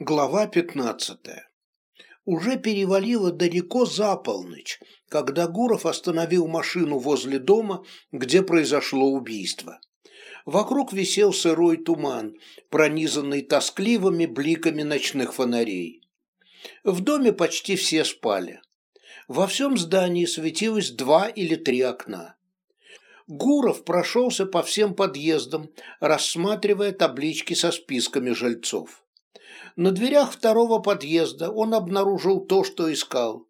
Глава пятнадцатая. Уже перевалило далеко за полночь, когда Гуров остановил машину возле дома, где произошло убийство. Вокруг висел сырой туман, пронизанный тоскливыми бликами ночных фонарей. В доме почти все спали. Во всем здании светилось два или три окна. Гуров прошелся по всем подъездам, рассматривая таблички со списками жильцов. На дверях второго подъезда он обнаружил то, что искал.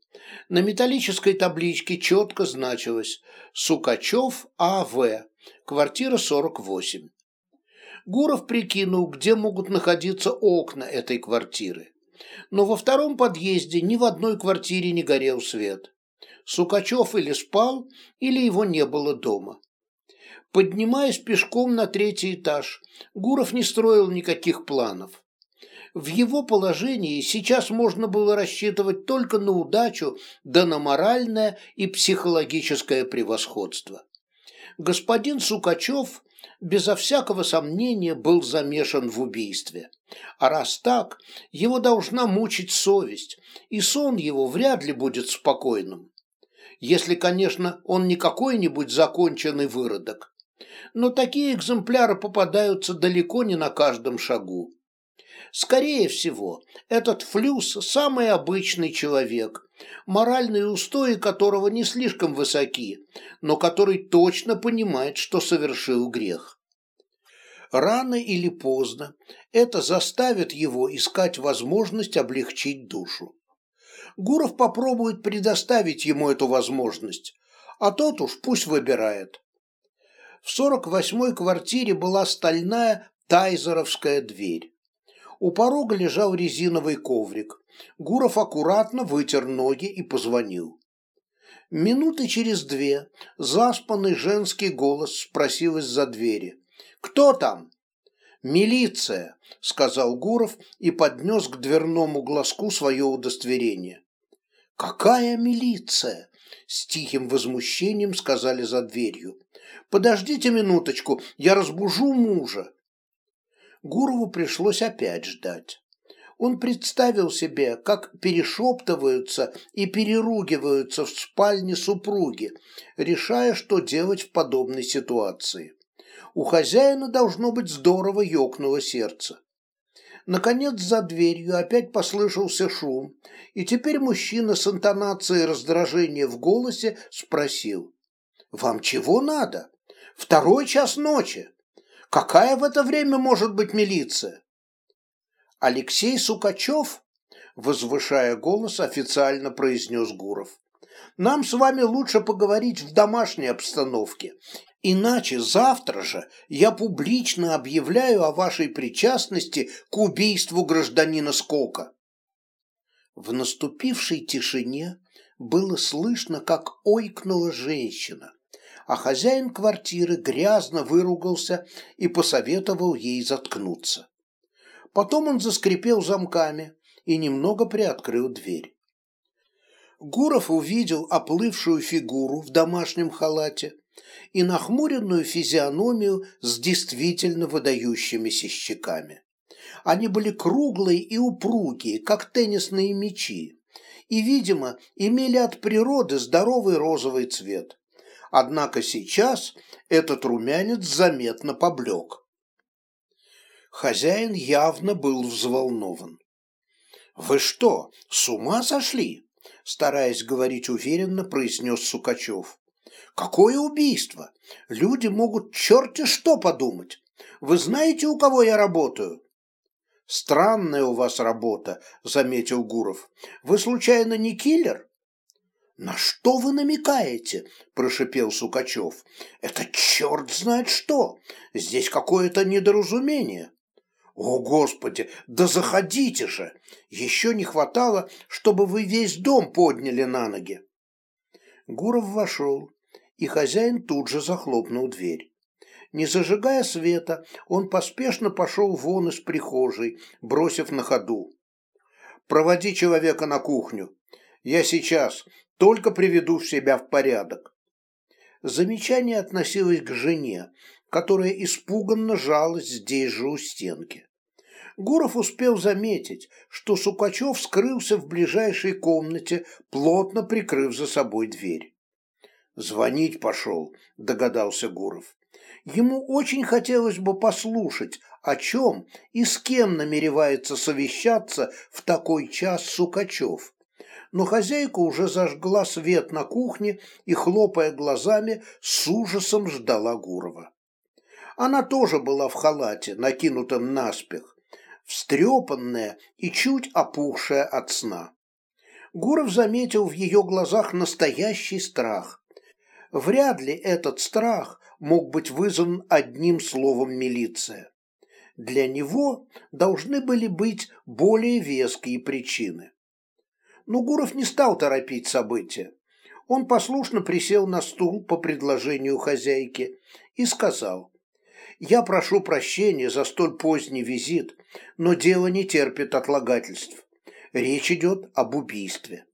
На металлической табличке четко значилось «Сукачев А.В. Квартира 48». Гуров прикинул, где могут находиться окна этой квартиры. Но во втором подъезде ни в одной квартире не горел свет. Сукачев или спал, или его не было дома. Поднимаясь пешком на третий этаж, Гуров не строил никаких планов. В его положении сейчас можно было рассчитывать только на удачу, да на моральное и психологическое превосходство. Господин Сукачев безо всякого сомнения был замешан в убийстве. А раз так, его должна мучить совесть, и сон его вряд ли будет спокойным. Если, конечно, он не какой-нибудь законченный выродок. Но такие экземпляры попадаются далеко не на каждом шагу. Скорее всего, этот флюс – самый обычный человек, моральные устои которого не слишком высоки, но который точно понимает, что совершил грех. Рано или поздно это заставит его искать возможность облегчить душу. Гуров попробует предоставить ему эту возможность, а тот уж пусть выбирает. В 48-й квартире была стальная тайзеровская дверь. У порога лежал резиновый коврик. Гуров аккуратно вытер ноги и позвонил. Минуты через две заспанный женский голос спросил из-за двери. «Кто там?» «Милиция», — сказал Гуров и поднес к дверному глазку свое удостоверение. «Какая милиция?» — с тихим возмущением сказали за дверью. «Подождите минуточку, я разбужу мужа». Гурову пришлось опять ждать. Он представил себе, как перешептываются и переругиваются в спальне супруги, решая, что делать в подобной ситуации. У хозяина должно быть здорово ёкнуло сердце. Наконец за дверью опять послышался шум, и теперь мужчина с интонацией раздражения в голосе спросил. «Вам чего надо? Второй час ночи!» Какая в это время может быть милиция? Алексей Сукачев, возвышая голос, официально произнес Гуров. Нам с вами лучше поговорить в домашней обстановке. Иначе завтра же я публично объявляю о вашей причастности к убийству гражданина Скока. В наступившей тишине было слышно, как ойкнула женщина а хозяин квартиры грязно выругался и посоветовал ей заткнуться. Потом он заскрипел замками и немного приоткрыл дверь. Гуров увидел оплывшую фигуру в домашнем халате и нахмуренную физиономию с действительно выдающимися щеками. Они были круглые и упругие, как теннисные мячи, и, видимо, имели от природы здоровый розовый цвет. Однако сейчас этот румянец заметно поблек. Хозяин явно был взволнован. «Вы что, с ума сошли?» Стараясь говорить уверенно, произнес Сукачев. «Какое убийство? Люди могут черти что подумать. Вы знаете, у кого я работаю?» «Странная у вас работа», — заметил Гуров. «Вы, случайно, не киллер?» «На что вы намекаете?» – прошипел Сукачев. «Это черт знает что! Здесь какое-то недоразумение!» «О, Господи, да заходите же! Еще не хватало, чтобы вы весь дом подняли на ноги!» Гуров вошел, и хозяин тут же захлопнул дверь. Не зажигая света, он поспешно пошел вон из прихожей, бросив на ходу. «Проводи человека на кухню. Я сейчас, только приведу себя в порядок. Замечание относилось к жене, которая испуганно жалась здесь же у стенки. Гуров успел заметить, что Сукачев скрылся в ближайшей комнате, плотно прикрыв за собой дверь. «Звонить пошел», — догадался Гуров. Ему очень хотелось бы послушать, о чем и с кем намеревается совещаться в такой час Сукачев. Но хозяйка уже зажгла свет на кухне и, хлопая глазами, с ужасом ждала Гурова. Она тоже была в халате, накинутом наспех, встрепанная и чуть опухшая от сна. Гуров заметил в ее глазах настоящий страх. Вряд ли этот страх мог быть вызван одним словом «милиция». Для него должны были быть более веские причины. Но Гуров не стал торопить события. Он послушно присел на стул по предложению хозяйки и сказал, «Я прошу прощения за столь поздний визит, но дело не терпит отлагательств. Речь идет об убийстве».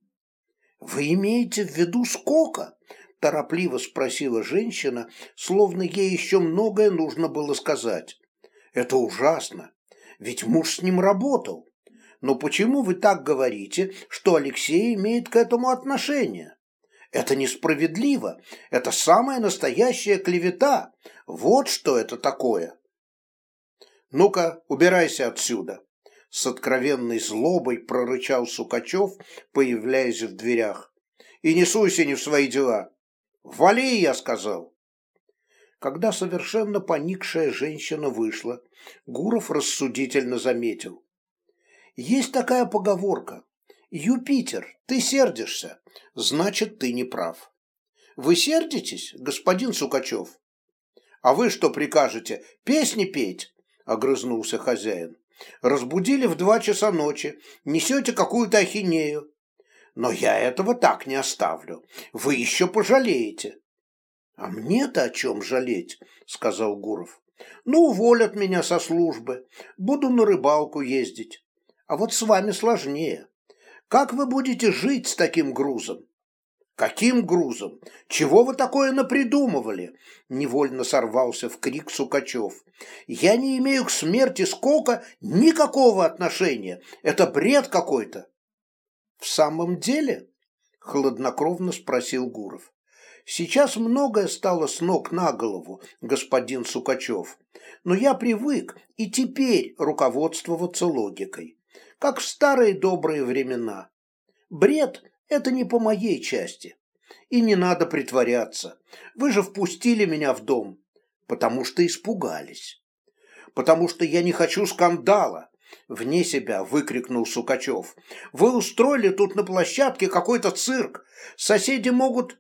«Вы имеете в виду сколько?» торопливо спросила женщина, словно ей еще многое нужно было сказать. Это ужасно, ведь муж с ним работал. Но почему вы так говорите, что Алексей имеет к этому отношение? Это несправедливо, это самая настоящая клевета. Вот что это такое. Ну-ка, убирайся отсюда. С откровенной злобой прорычал Сукачев, появляясь в дверях. И не суйся не в свои дела. «Вали!» – я сказал. Когда совершенно поникшая женщина вышла, Гуров рассудительно заметил. «Есть такая поговорка. Юпитер, ты сердишься, значит, ты не прав. Вы сердитесь, господин Сукачев? А вы что прикажете, песни петь?» – огрызнулся хозяин. «Разбудили в два часа ночи, несете какую-то ахинею. Но я этого так не оставлю. Вы еще пожалеете. А мне-то о чем жалеть, сказал Гуров. Ну, уволят меня со службы. Буду на рыбалку ездить. А вот с вами сложнее. Как вы будете жить с таким грузом? Каким грузом? Чего вы такое напридумывали? Невольно сорвался в крик Сукачев. Я не имею к смерти сколько никакого отношения. Это бред какой-то. «В самом деле?» – хладнокровно спросил Гуров. «Сейчас многое стало с ног на голову, господин Сукачев, но я привык и теперь руководствоваться логикой, как в старые добрые времена. Бред – это не по моей части. И не надо притворяться. Вы же впустили меня в дом, потому что испугались. Потому что я не хочу скандала, Вне себя выкрикнул Сукачев. Вы устроили тут на площадке какой-то цирк. Соседи могут...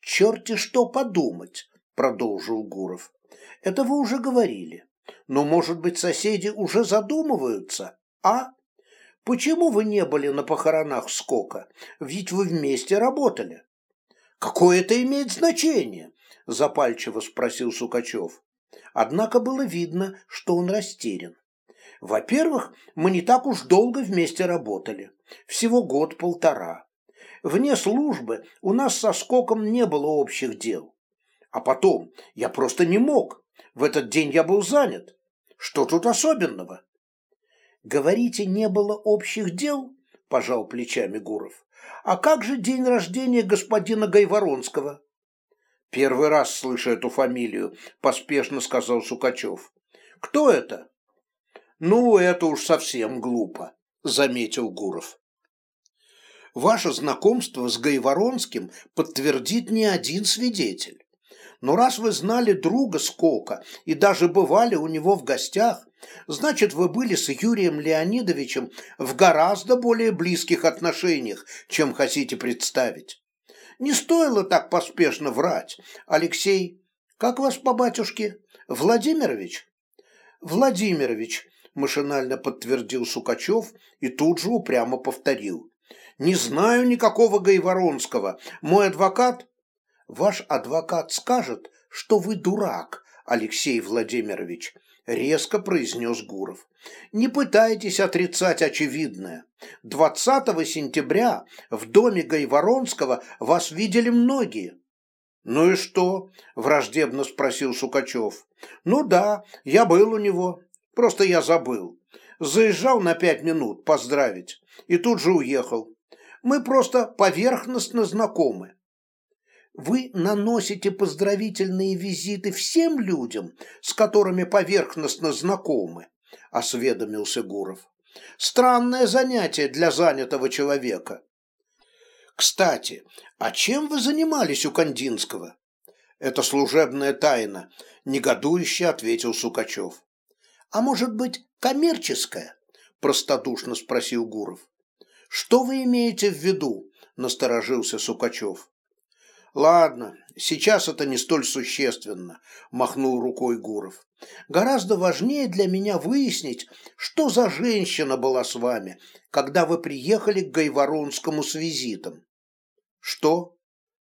Черти что подумать, продолжил Гуров. Это вы уже говорили. Но, может быть, соседи уже задумываются, а? Почему вы не были на похоронах Скока? Ведь вы вместе работали. Какое это имеет значение? Запальчиво спросил Сукачев. Однако было видно, что он растерян. Во-первых, мы не так уж долго вместе работали. Всего год-полтора. Вне службы у нас со скоком не было общих дел. А потом, я просто не мог. В этот день я был занят. Что тут особенного? Говорите, не было общих дел? Пожал плечами Гуров. А как же день рождения господина Гайворонского? Первый раз слышу эту фамилию, поспешно сказал Сукачев. Кто это? «Ну, это уж совсем глупо», — заметил Гуров. «Ваше знакомство с Гайворонским подтвердит не один свидетель. Но раз вы знали друга Скока и даже бывали у него в гостях, значит, вы были с Юрием Леонидовичем в гораздо более близких отношениях, чем хотите представить. Не стоило так поспешно врать. Алексей, как вас по батюшке? Владимирович? Владимирович, машинально подтвердил Сукачев и тут же упрямо повторил. «Не знаю никакого Гайворонского. Мой адвокат...» «Ваш адвокат скажет, что вы дурак, Алексей Владимирович», — резко произнес Гуров. «Не пытайтесь отрицать очевидное. 20 сентября в доме Гайворонского вас видели многие». «Ну и что?» – враждебно спросил Сукачев. «Ну да, я был у него. Просто я забыл. Заезжал на пять минут поздравить и тут же уехал. Мы просто поверхностно знакомы. Вы наносите поздравительные визиты всем людям, с которыми поверхностно знакомы, осведомился Гуров. Странное занятие для занятого человека. Кстати, а чем вы занимались у Кандинского? Это служебная тайна, негодующе ответил Сукачев. А может быть, коммерческая? простодушно спросил Гуров. Что вы имеете в виду? насторожился Сукачев. Ладно, сейчас это не столь существенно, махнул рукой Гуров. Гораздо важнее для меня выяснить, что за женщина была с вами, когда вы приехали к Гайворонскому с визитом. Что?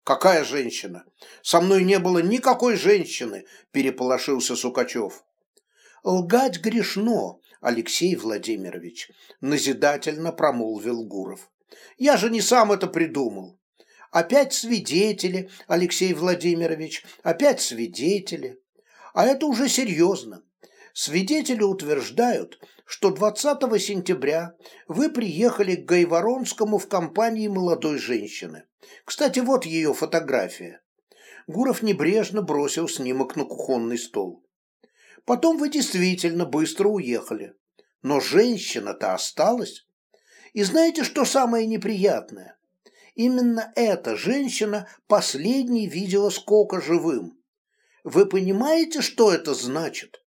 Какая женщина? Со мной не было никакой женщины, переполошился Сукачев. Лгать грешно, Алексей Владимирович, назидательно промолвил Гуров. Я же не сам это придумал. Опять свидетели, Алексей Владимирович, опять свидетели. А это уже серьезно. Свидетели утверждают, что 20 сентября вы приехали к Гайворонскому в компании молодой женщины. Кстати, вот ее фотография. Гуров небрежно бросил снимок на кухонный стол. Потом вы действительно быстро уехали. Но женщина-то осталась. И знаете, что самое неприятное? Именно эта женщина последней видела Скока живым. Вы понимаете, что это значит?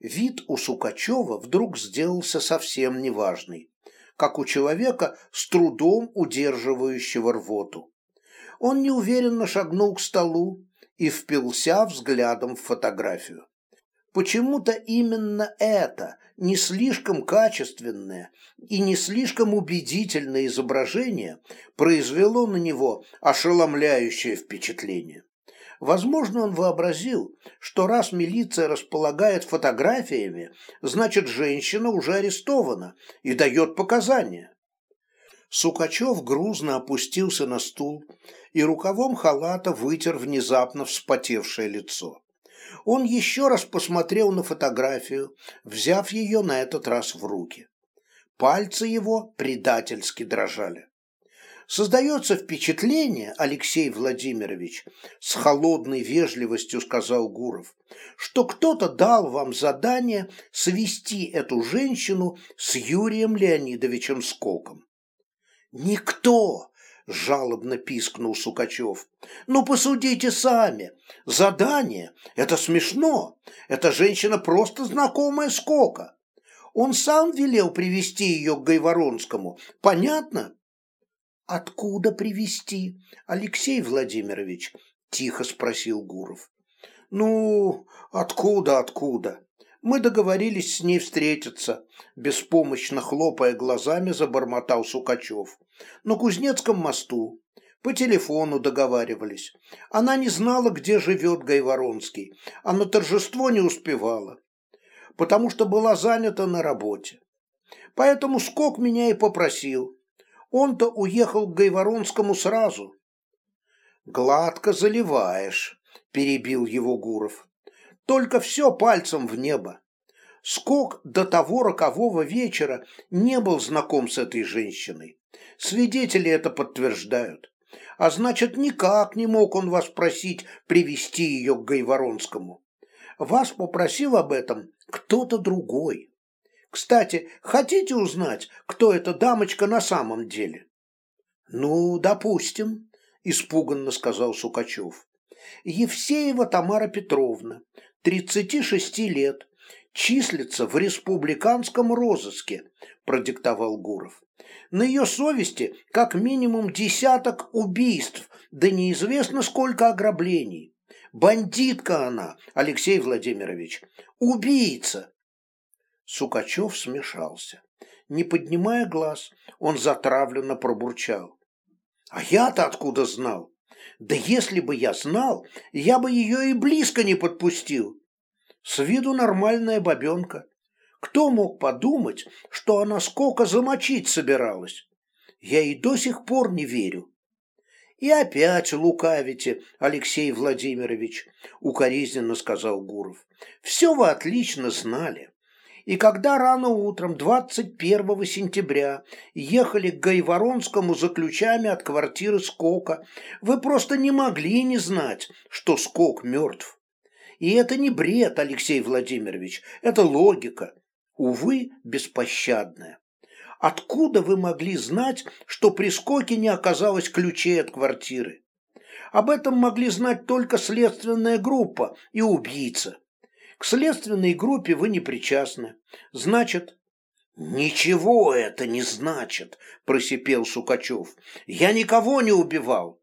Вид у Сукачева вдруг сделался совсем неважный, как у человека, с трудом удерживающего рвоту. Он неуверенно шагнул к столу и впился взглядом в фотографию. Почему-то именно это не слишком качественное и не слишком убедительное изображение произвело на него ошеломляющее впечатление. Возможно, он вообразил, что раз милиция располагает фотографиями, значит, женщина уже арестована и дает показания. Сукачев грузно опустился на стул и рукавом халата вытер внезапно вспотевшее лицо он еще раз посмотрел на фотографию, взяв ее на этот раз в руки. Пальцы его предательски дрожали. Создается впечатление, Алексей Владимирович, с холодной вежливостью сказал Гуров, что кто-то дал вам задание свести эту женщину с Юрием Леонидовичем Скоком. Никто, жалобно пискнул Сукачев. Ну, посудите сами. Задание – это смешно. Эта женщина просто знакомая Скока. Он сам велел привести ее к Гайворонскому. Понятно? Откуда привести, Алексей Владимирович? Тихо спросил Гуров. Ну, откуда, откуда? Мы договорились с ней встретиться, беспомощно хлопая глазами, забормотал Сукачев. На Кузнецком мосту. По телефону договаривались. Она не знала, где живет Гайворонский, а на торжество не успевала, потому что была занята на работе. Поэтому Скок меня и попросил. Он-то уехал к Гайворонскому сразу. «Гладко заливаешь», – перебил его Гуров. «Только все пальцем в небо. Скок до того рокового вечера не был знаком с этой женщиной. Свидетели это подтверждают. А значит, никак не мог он вас просить привести ее к Гайворонскому. Вас попросил об этом кто-то другой. Кстати, хотите узнать, кто эта дамочка на самом деле? Ну, допустим, испуганно сказал Сукачев. Евсеева Тамара Петровна, 36 лет, числится в республиканском розыске, продиктовал Гуров. На ее совести как минимум десяток убийств, да неизвестно сколько ограблений. Бандитка она, Алексей Владимирович, убийца. Сукачев смешался. Не поднимая глаз, он затравленно пробурчал. А я-то откуда знал? Да если бы я знал, я бы ее и близко не подпустил. С виду нормальная бабенка. Кто мог подумать, что она сколько замочить собиралась? Я и до сих пор не верю. И опять лукавите, Алексей Владимирович, укоризненно сказал Гуров. Все вы отлично знали. И когда рано утром 21 сентября ехали к Гайворонскому за ключами от квартиры Скока, вы просто не могли не знать, что Скок мертв. И это не бред, Алексей Владимирович, это логика, увы, беспощадная. Откуда вы могли знать, что при Скоке не оказалось ключей от квартиры? Об этом могли знать только следственная группа и убийца. К следственной группе вы не причастны. Значит, «Ничего это не значит», – просипел Сукачев. «Я никого не убивал».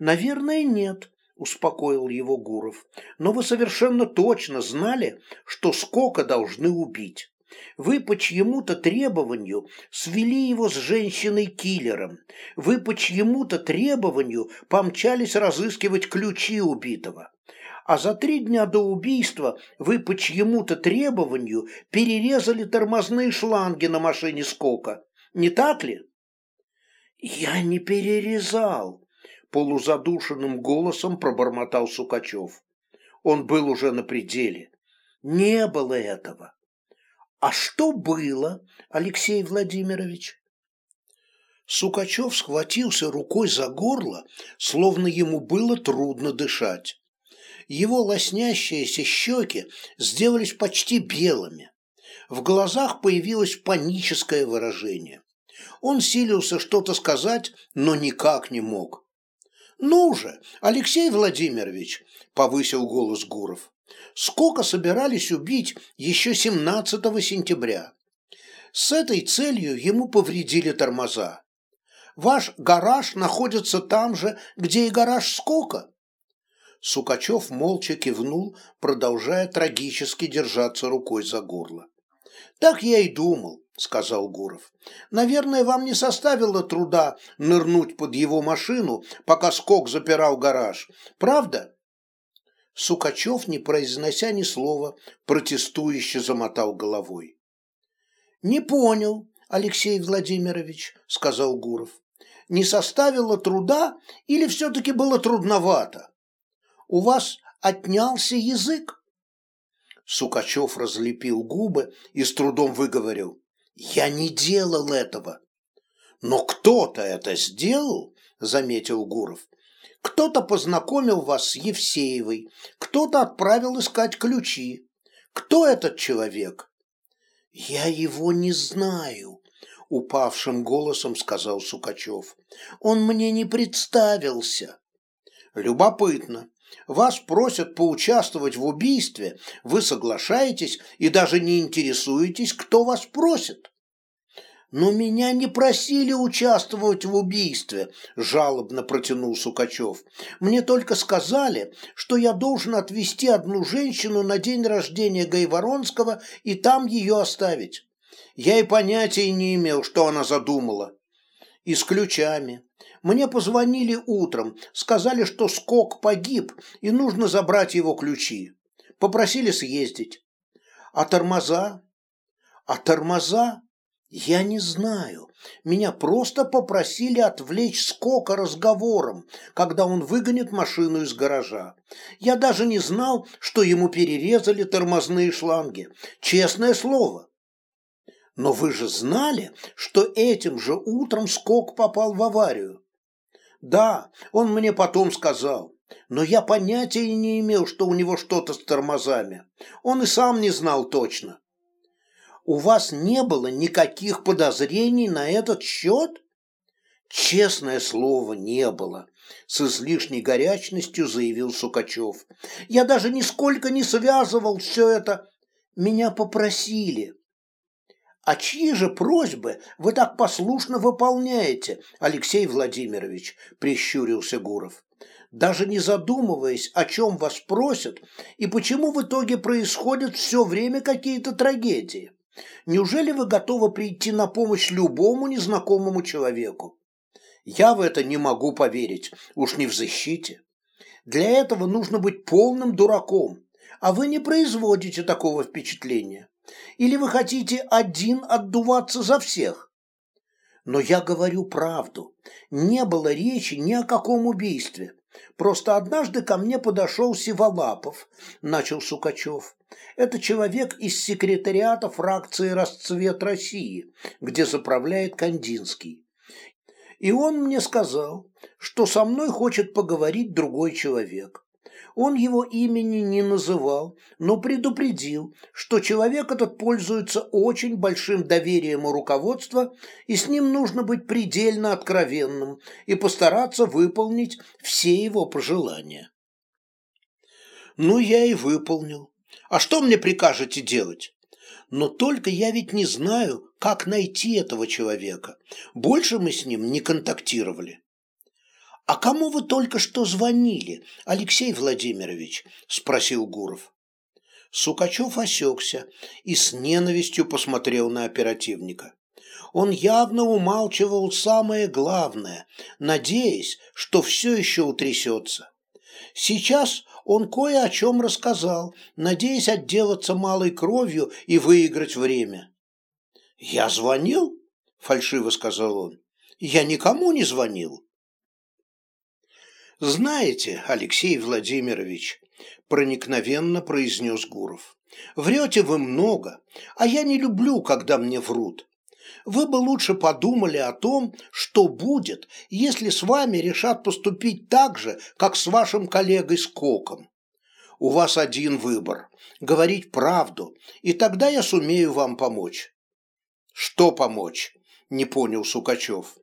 «Наверное, нет», – успокоил его Гуров. «Но вы совершенно точно знали, что Скока должны убить. Вы по чьему-то требованию свели его с женщиной-киллером. Вы по чьему-то требованию помчались разыскивать ключи убитого а за три дня до убийства вы по чьему-то требованию перерезали тормозные шланги на машине Скока. Не так ли? Я не перерезал, полузадушенным голосом пробормотал Сукачев. Он был уже на пределе. Не было этого. А что было, Алексей Владимирович? Сукачев схватился рукой за горло, словно ему было трудно дышать его лоснящиеся щеки сделались почти белыми. В глазах появилось паническое выражение. Он силился что-то сказать, но никак не мог. «Ну же, Алексей Владимирович!» – повысил голос Гуров. «Сколько собирались убить еще 17 сентября? С этой целью ему повредили тормоза. Ваш гараж находится там же, где и гараж Скока. Сукачев молча кивнул, продолжая трагически держаться рукой за горло. «Так я и думал», — сказал Гуров. «Наверное, вам не составило труда нырнуть под его машину, пока Скок запирал гараж. Правда?» Сукачев, не произнося ни слова, протестующе замотал головой. «Не понял, Алексей Владимирович», — сказал Гуров. «Не составило труда или все-таки было трудновато?» У вас отнялся язык?» Сукачев разлепил губы и с трудом выговорил. «Я не делал этого». «Но кто-то это сделал», — заметил Гуров. «Кто-то познакомил вас с Евсеевой, кто-то отправил искать ключи. Кто этот человек?» «Я его не знаю», — упавшим голосом сказал Сукачев. «Он мне не представился». «Любопытно. Вас просят поучаствовать в убийстве, вы соглашаетесь и даже не интересуетесь, кто вас просит. «Но меня не просили участвовать в убийстве», – жалобно протянул Сукачев. «Мне только сказали, что я должен отвезти одну женщину на день рождения Гайворонского и там ее оставить. Я и понятия не имел, что она задумала. И с ключами. Мне позвонили утром, сказали, что Скок погиб и нужно забрать его ключи. Попросили съездить. А тормоза? А тормоза? Я не знаю. Меня просто попросили отвлечь Скока разговором, когда он выгонит машину из гаража. Я даже не знал, что ему перерезали тормозные шланги. Честное слово. Но вы же знали, что этим же утром Скок попал в аварию. Да, он мне потом сказал, но я понятия не имел, что у него что-то с тормозами. Он и сам не знал точно. У вас не было никаких подозрений на этот счет? Честное слово, не было, с излишней горячностью заявил Сукачев. Я даже нисколько не связывал все это. Меня попросили. А чьи же просьбы вы так послушно выполняете, Алексей Владимирович? Прищурился Гуров. Даже не задумываясь, о чем вас просят и почему в итоге происходят все время какие-то трагедии. Неужели вы готовы прийти на помощь любому незнакомому человеку? Я в это не могу поверить, уж не в защите. Для этого нужно быть полным дураком, а вы не производите такого впечатления. Или вы хотите один отдуваться за всех? Но я говорю правду. Не было речи ни о каком убийстве. Просто однажды ко мне подошел Сиволапов, начал Сукачев. Это человек из секретариата фракции «Расцвет России», где заправляет Кандинский. И он мне сказал, что со мной хочет поговорить другой человек. Он его имени не называл, но предупредил, что человек этот пользуется очень большим доверием у руководства, и с ним нужно быть предельно откровенным и постараться выполнить все его пожелания. Ну, я и выполнил. А что мне прикажете делать? Но только я ведь не знаю, как найти этого человека. Больше мы с ним не контактировали. «А кому вы только что звонили, Алексей Владимирович?» – спросил Гуров. Сукачев осекся и с ненавистью посмотрел на оперативника. Он явно умалчивал самое главное, надеясь, что все еще утрясется. Сейчас он кое о чем рассказал, надеясь отделаться малой кровью и выиграть время. «Я звонил?» – фальшиво сказал он. «Я никому не звонил». «Знаете, Алексей Владимирович», – проникновенно произнес Гуров, – «врете вы много, а я не люблю, когда мне врут. Вы бы лучше подумали о том, что будет, если с вами решат поступить так же, как с вашим коллегой Скоком. У вас один выбор – говорить правду, и тогда я сумею вам помочь». «Что помочь?» – не понял Сукачев.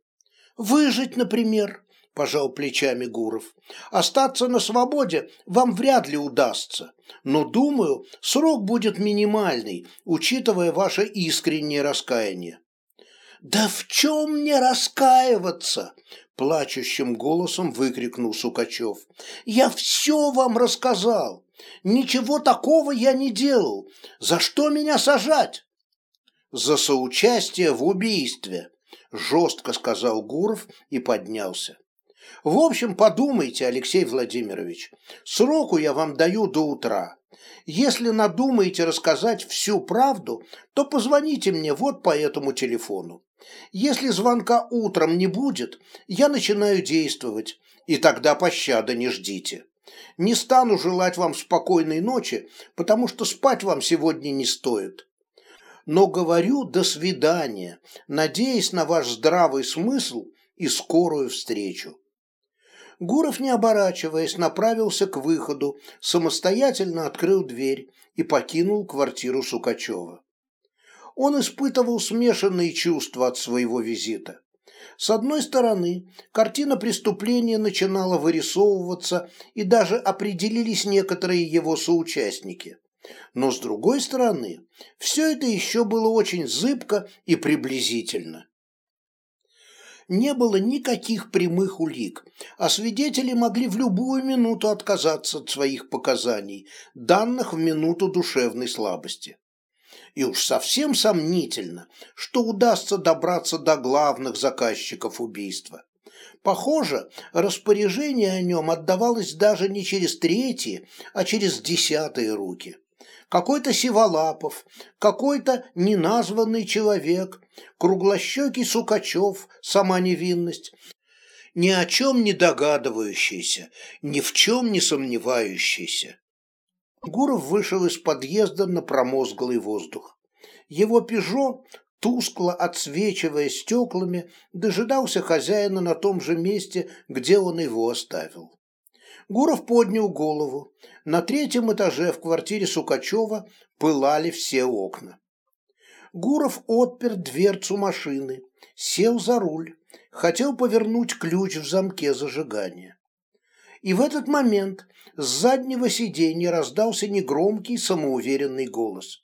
«Выжить, например», пожал плечами Гуров. Остаться на свободе вам вряд ли удастся, но, думаю, срок будет минимальный, учитывая ваше искреннее раскаяние. «Да в чем мне раскаиваться?» – плачущим голосом выкрикнул Сукачев. «Я все вам рассказал. Ничего такого я не делал. За что меня сажать?» «За соучастие в убийстве», – жестко сказал Гуров и поднялся. В общем, подумайте, Алексей Владимирович. Сроку я вам даю до утра. Если надумаете рассказать всю правду, то позвоните мне вот по этому телефону. Если звонка утром не будет, я начинаю действовать, и тогда пощады не ждите. Не стану желать вам спокойной ночи, потому что спать вам сегодня не стоит. Но говорю «до свидания», надеясь на ваш здравый смысл и скорую встречу. Гуров, не оборачиваясь, направился к выходу, самостоятельно открыл дверь и покинул квартиру Сукачева. Он испытывал смешанные чувства от своего визита. С одной стороны, картина преступления начинала вырисовываться, и даже определились некоторые его соучастники. Но с другой стороны, все это еще было очень зыбко и приблизительно не было никаких прямых улик, а свидетели могли в любую минуту отказаться от своих показаний, данных в минуту душевной слабости. И уж совсем сомнительно, что удастся добраться до главных заказчиков убийства. Похоже, распоряжение о нем отдавалось даже не через третьи, а через десятые руки какой-то Сиволапов, какой-то неназванный человек, круглощекий Сукачев, сама невинность, ни о чем не догадывающийся, ни в чем не сомневающийся. Гуров вышел из подъезда на промозглый воздух. Его «Пежо», тускло отсвечивая стеклами, дожидался хозяина на том же месте, где он его оставил. Гуров поднял голову. На третьем этаже в квартире Сукачева пылали все окна. Гуров отпер дверцу машины, сел за руль, хотел повернуть ключ в замке зажигания. И в этот момент с заднего сиденья раздался негромкий самоуверенный голос.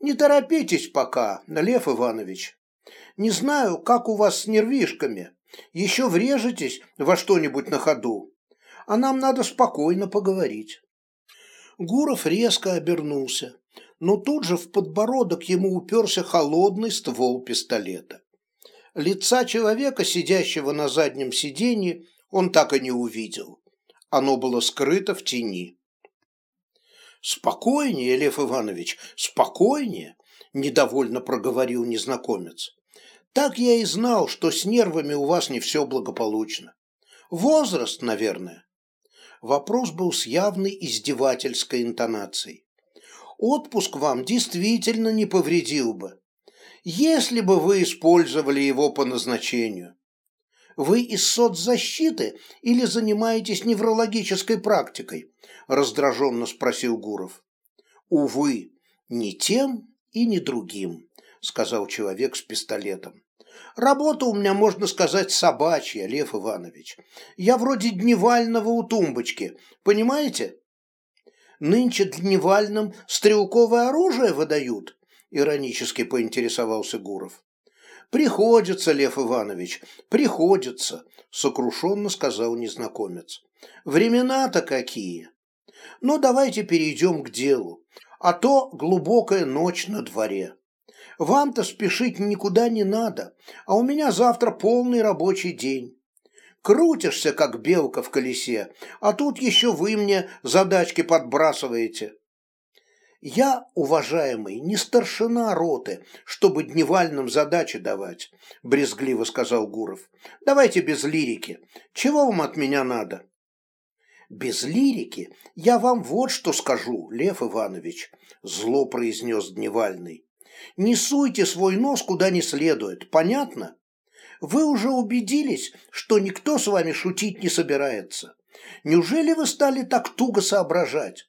«Не торопитесь пока, Лев Иванович. Не знаю, как у вас с нервишками. Еще врежетесь во что-нибудь на ходу а нам надо спокойно поговорить. Гуров резко обернулся, но тут же в подбородок ему уперся холодный ствол пистолета. Лица человека, сидящего на заднем сиденье, он так и не увидел. Оно было скрыто в тени. «Спокойнее, Лев Иванович, спокойнее!» – недовольно проговорил незнакомец. «Так я и знал, что с нервами у вас не все благополучно. Возраст, наверное. Вопрос был с явной издевательской интонацией. Отпуск вам действительно не повредил бы, если бы вы использовали его по назначению. Вы из соцзащиты или занимаетесь неврологической практикой? Раздраженно спросил Гуров. Увы, ни тем и ни другим, сказал человек с пистолетом. Работа у меня, можно сказать, собачья, Лев Иванович. Я вроде дневального у тумбочки, понимаете? Нынче дневальным стрелковое оружие выдают, иронически поинтересовался Гуров. Приходится, Лев Иванович, приходится, сокрушенно сказал незнакомец. Времена-то какие. Но ну, давайте перейдем к делу, а то глубокая ночь на дворе. Вам-то спешить никуда не надо, а у меня завтра полный рабочий день. Крутишься, как белка в колесе, а тут еще вы мне задачки подбрасываете. Я, уважаемый, не старшина роты, чтобы дневальным задачи давать, брезгливо сказал Гуров. Давайте без лирики. Чего вам от меня надо? Без лирики я вам вот что скажу, Лев Иванович, зло произнес Дневальный. Не суйте свой нос куда не следует, понятно? Вы уже убедились, что никто с вами шутить не собирается. Неужели вы стали так туго соображать?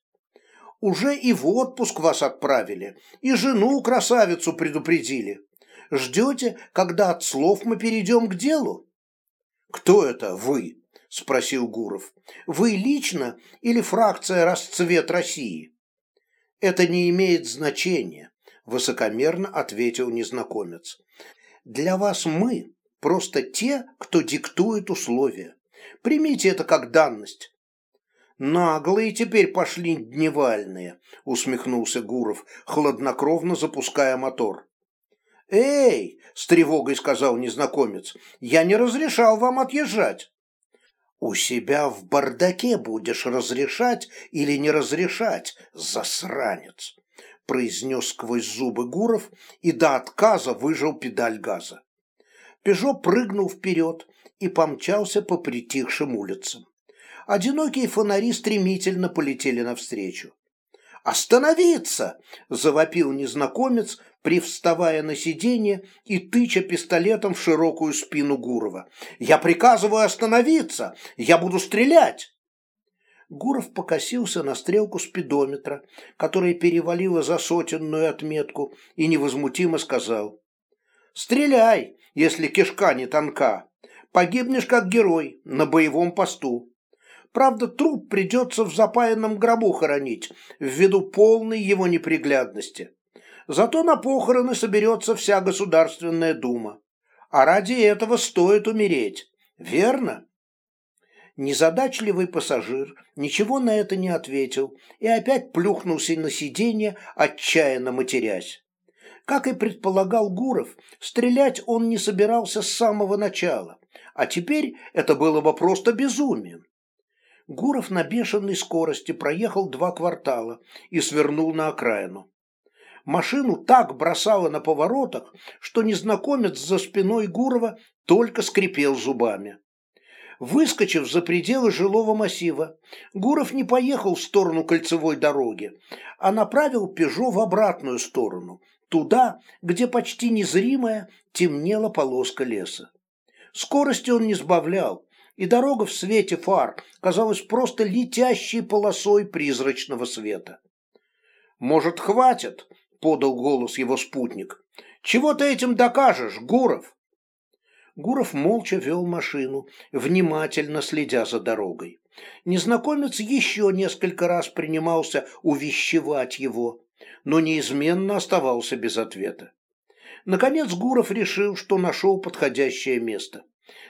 Уже и в отпуск вас отправили, и жену красавицу предупредили. Ждете, когда от слов мы перейдем к делу? Кто это вы? спросил Гуров. Вы лично или фракция «Расцвет России»? Это не имеет значения высокомерно ответил незнакомец. Для вас мы просто те, кто диктует условия. Примите это как данность. Наглые теперь пошли дневальные, усмехнулся Гуров, хладнокровно запуская мотор. Эй, с тревогой сказал незнакомец, я не разрешал вам отъезжать. У себя в бардаке будешь разрешать или не разрешать, засранец произнес сквозь зубы Гуров и до отказа выжал педаль газа. Пежо прыгнул вперед и помчался по притихшим улицам. Одинокие фонари стремительно полетели навстречу. «Остановиться!» – завопил незнакомец, привставая на сиденье и тыча пистолетом в широкую спину Гурова. «Я приказываю остановиться! Я буду стрелять!» Гуров покосился на стрелку спидометра, которая перевалила за сотенную отметку, и невозмутимо сказал. «Стреляй, если кишка не тонка. Погибнешь как герой на боевом посту. Правда, труп придется в запаянном гробу хоронить, ввиду полной его неприглядности. Зато на похороны соберется вся Государственная Дума. А ради этого стоит умереть. Верно?» Незадачливый пассажир ничего на это не ответил и опять плюхнулся на сиденье, отчаянно матерясь. Как и предполагал Гуров, стрелять он не собирался с самого начала, а теперь это было бы просто безумием. Гуров на бешеной скорости проехал два квартала и свернул на окраину. Машину так бросало на поворотах, что незнакомец за спиной Гурова только скрипел зубами. Выскочив за пределы жилого массива, Гуров не поехал в сторону кольцевой дороги, а направил «Пежо» в обратную сторону, туда, где почти незримая темнела полоска леса. Скорости он не сбавлял, и дорога в свете фар казалась просто летящей полосой призрачного света. «Может, хватит?» — подал голос его спутник. «Чего ты этим докажешь, Гуров?» Гуров молча вел машину, внимательно следя за дорогой. Незнакомец еще несколько раз принимался увещевать его, но неизменно оставался без ответа. Наконец Гуров решил, что нашел подходящее место.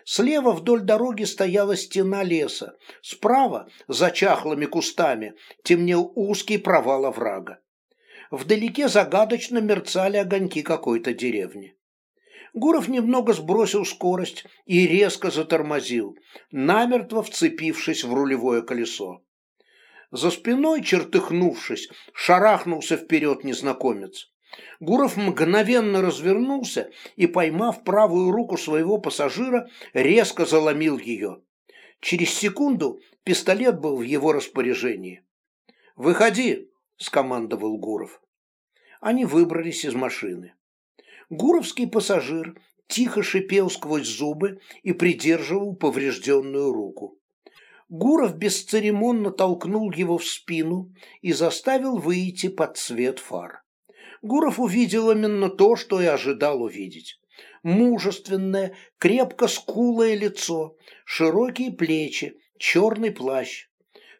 Слева вдоль дороги стояла стена леса, справа, за чахлыми кустами, темнел узкий провал оврага. Вдалеке загадочно мерцали огоньки какой-то деревни. Гуров немного сбросил скорость и резко затормозил, намертво вцепившись в рулевое колесо. За спиной, чертыхнувшись, шарахнулся вперед незнакомец. Гуров мгновенно развернулся и, поймав правую руку своего пассажира, резко заломил ее. Через секунду пистолет был в его распоряжении. «Выходи!» – скомандовал Гуров. Они выбрались из машины. Гуровский пассажир тихо шипел сквозь зубы и придерживал поврежденную руку. Гуров бесцеремонно толкнул его в спину и заставил выйти под свет фар. Гуров увидел именно то, что и ожидал увидеть. Мужественное, крепко скулое лицо, широкие плечи, черный плащ.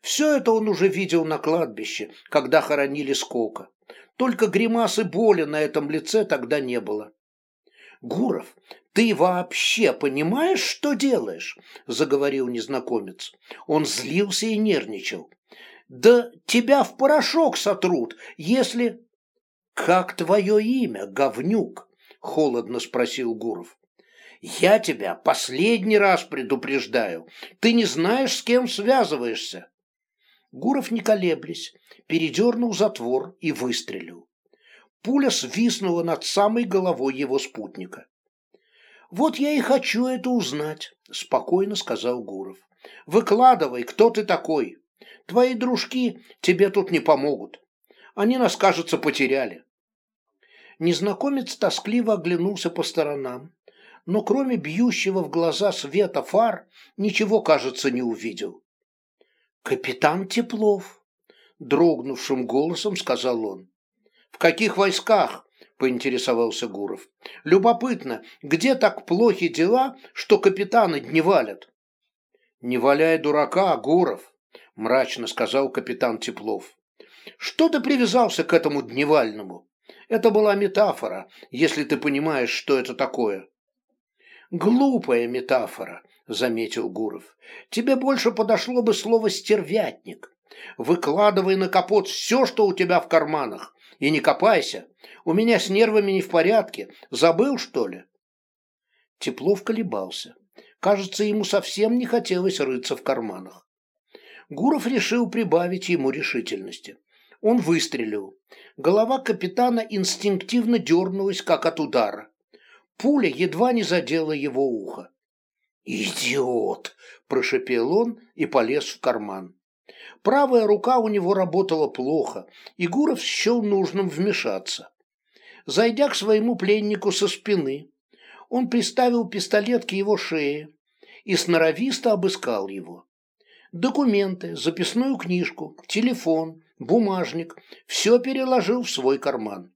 Все это он уже видел на кладбище, когда хоронили Скока. Только гримасы боли на этом лице тогда не было. «Гуров, ты вообще понимаешь, что делаешь?» – заговорил незнакомец. Он злился и нервничал. «Да тебя в порошок сотрут, если...» «Как твое имя, говнюк?» – холодно спросил Гуров. «Я тебя последний раз предупреждаю. Ты не знаешь, с кем связываешься». Гуров, не колеблясь, передернул затвор и выстрелил. Пуля свистнула над самой головой его спутника. «Вот я и хочу это узнать», — спокойно сказал Гуров. «Выкладывай, кто ты такой. Твои дружки тебе тут не помогут. Они нас, кажется, потеряли». Незнакомец тоскливо оглянулся по сторонам, но кроме бьющего в глаза света фар ничего, кажется, не увидел. «Капитан Теплов», — дрогнувшим голосом сказал он. «В каких войсках?» — поинтересовался Гуров. «Любопытно, где так плохи дела, что капитаны дневалят?» «Не валяй дурака, Гуров», — мрачно сказал капитан Теплов. «Что ты привязался к этому дневальному? Это была метафора, если ты понимаешь, что это такое». «Глупая метафора», — заметил Гуров. «Тебе больше подошло бы слово «стервятник». Выкладывай на капот все, что у тебя в карманах, и не копайся. У меня с нервами не в порядке. Забыл, что ли?» Теплов колебался. Кажется, ему совсем не хотелось рыться в карманах. Гуров решил прибавить ему решительности. Он выстрелил. Голова капитана инстинктивно дернулась, как от удара. Пуля едва не задела его ухо. «Идиот!» – прошепел он и полез в карман. Правая рука у него работала плохо, и Гуров счел нужным вмешаться. Зайдя к своему пленнику со спины, он приставил пистолет к его шее и сноровисто обыскал его. Документы, записную книжку, телефон, бумажник – все переложил в свой карман.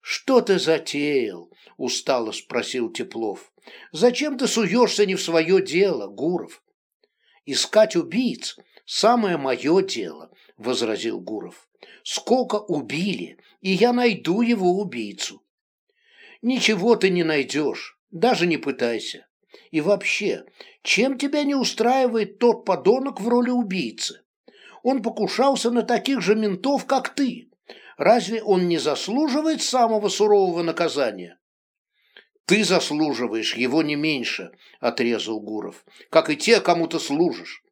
«Что ты затеял?» – устало спросил Теплов. «Зачем ты суешься не в свое дело, Гуров?» «Искать убийц – самое мое дело», – возразил Гуров. «Сколько убили, и я найду его убийцу». «Ничего ты не найдешь, даже не пытайся. И вообще, чем тебя не устраивает тот подонок в роли убийцы? Он покушался на таких же ментов, как ты» разве он не заслуживает самого сурового наказания? Ты заслуживаешь его не меньше, отрезал Гуров, как и те, кому ты служишь.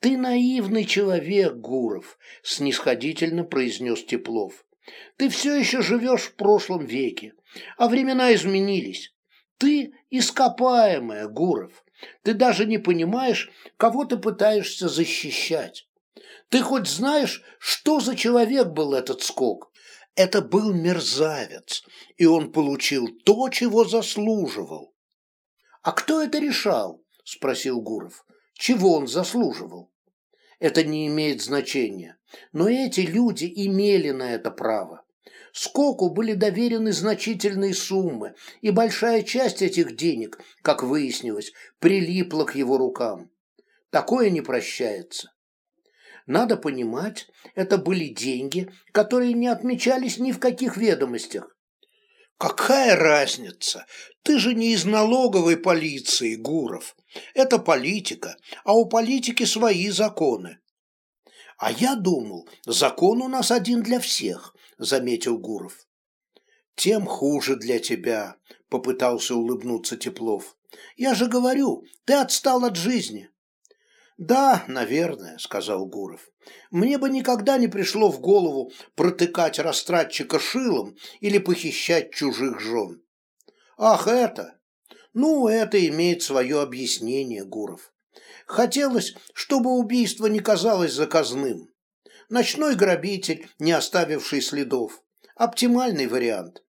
Ты наивный человек, Гуров, снисходительно произнес Теплов. Ты все еще живешь в прошлом веке, а времена изменились. Ты ископаемая, Гуров. Ты даже не понимаешь, кого ты пытаешься защищать. Ты хоть знаешь, что за человек был этот скок? Это был мерзавец, и он получил то, чего заслуживал. А кто это решал? спросил Гуров. Чего он заслуживал? Это не имеет значения, но эти люди имели на это право. Скоку были доверены значительные суммы, и большая часть этих денег, как выяснилось, прилипла к его рукам. Такое не прощается. Надо понимать, это были деньги, которые не отмечались ни в каких ведомостях. Какая разница? Ты же не из налоговой полиции, Гуров. Это политика, а у политики свои законы. А я думал, закон у нас один для всех, заметил Гуров. Тем хуже для тебя, попытался улыбнуться Теплов. Я же говорю, ты отстал от жизни. «Да, наверное», — сказал Гуров. «Мне бы никогда не пришло в голову протыкать растратчика шилом или похищать чужих жен». «Ах, это! Ну, это имеет свое объяснение, Гуров. Хотелось, чтобы убийство не казалось заказным. Ночной грабитель, не оставивший следов. Оптимальный вариант.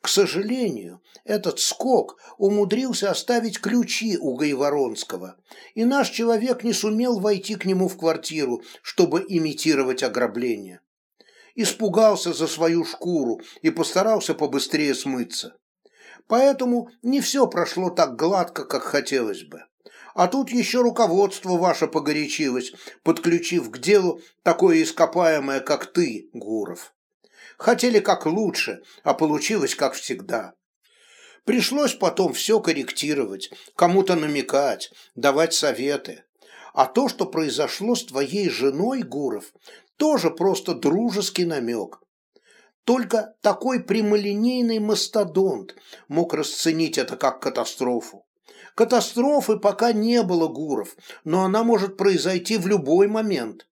К сожалению, этот скок умудрился оставить ключи у Гайворонского, и наш человек не сумел войти к нему в квартиру, чтобы имитировать ограбление. Испугался за свою шкуру и постарался побыстрее смыться. Поэтому не все прошло так гладко, как хотелось бы. А тут еще руководство ваше погорячилось, подключив к делу такое ископаемое, как ты, Гуров. Хотели как лучше, а получилось как всегда. Пришлось потом все корректировать, кому-то намекать, давать советы. А то, что произошло с твоей женой, Гуров, тоже просто дружеский намек. Только такой прямолинейный мастодонт мог расценить это как катастрофу. Катастрофы пока не было, Гуров, но она может произойти в любой момент.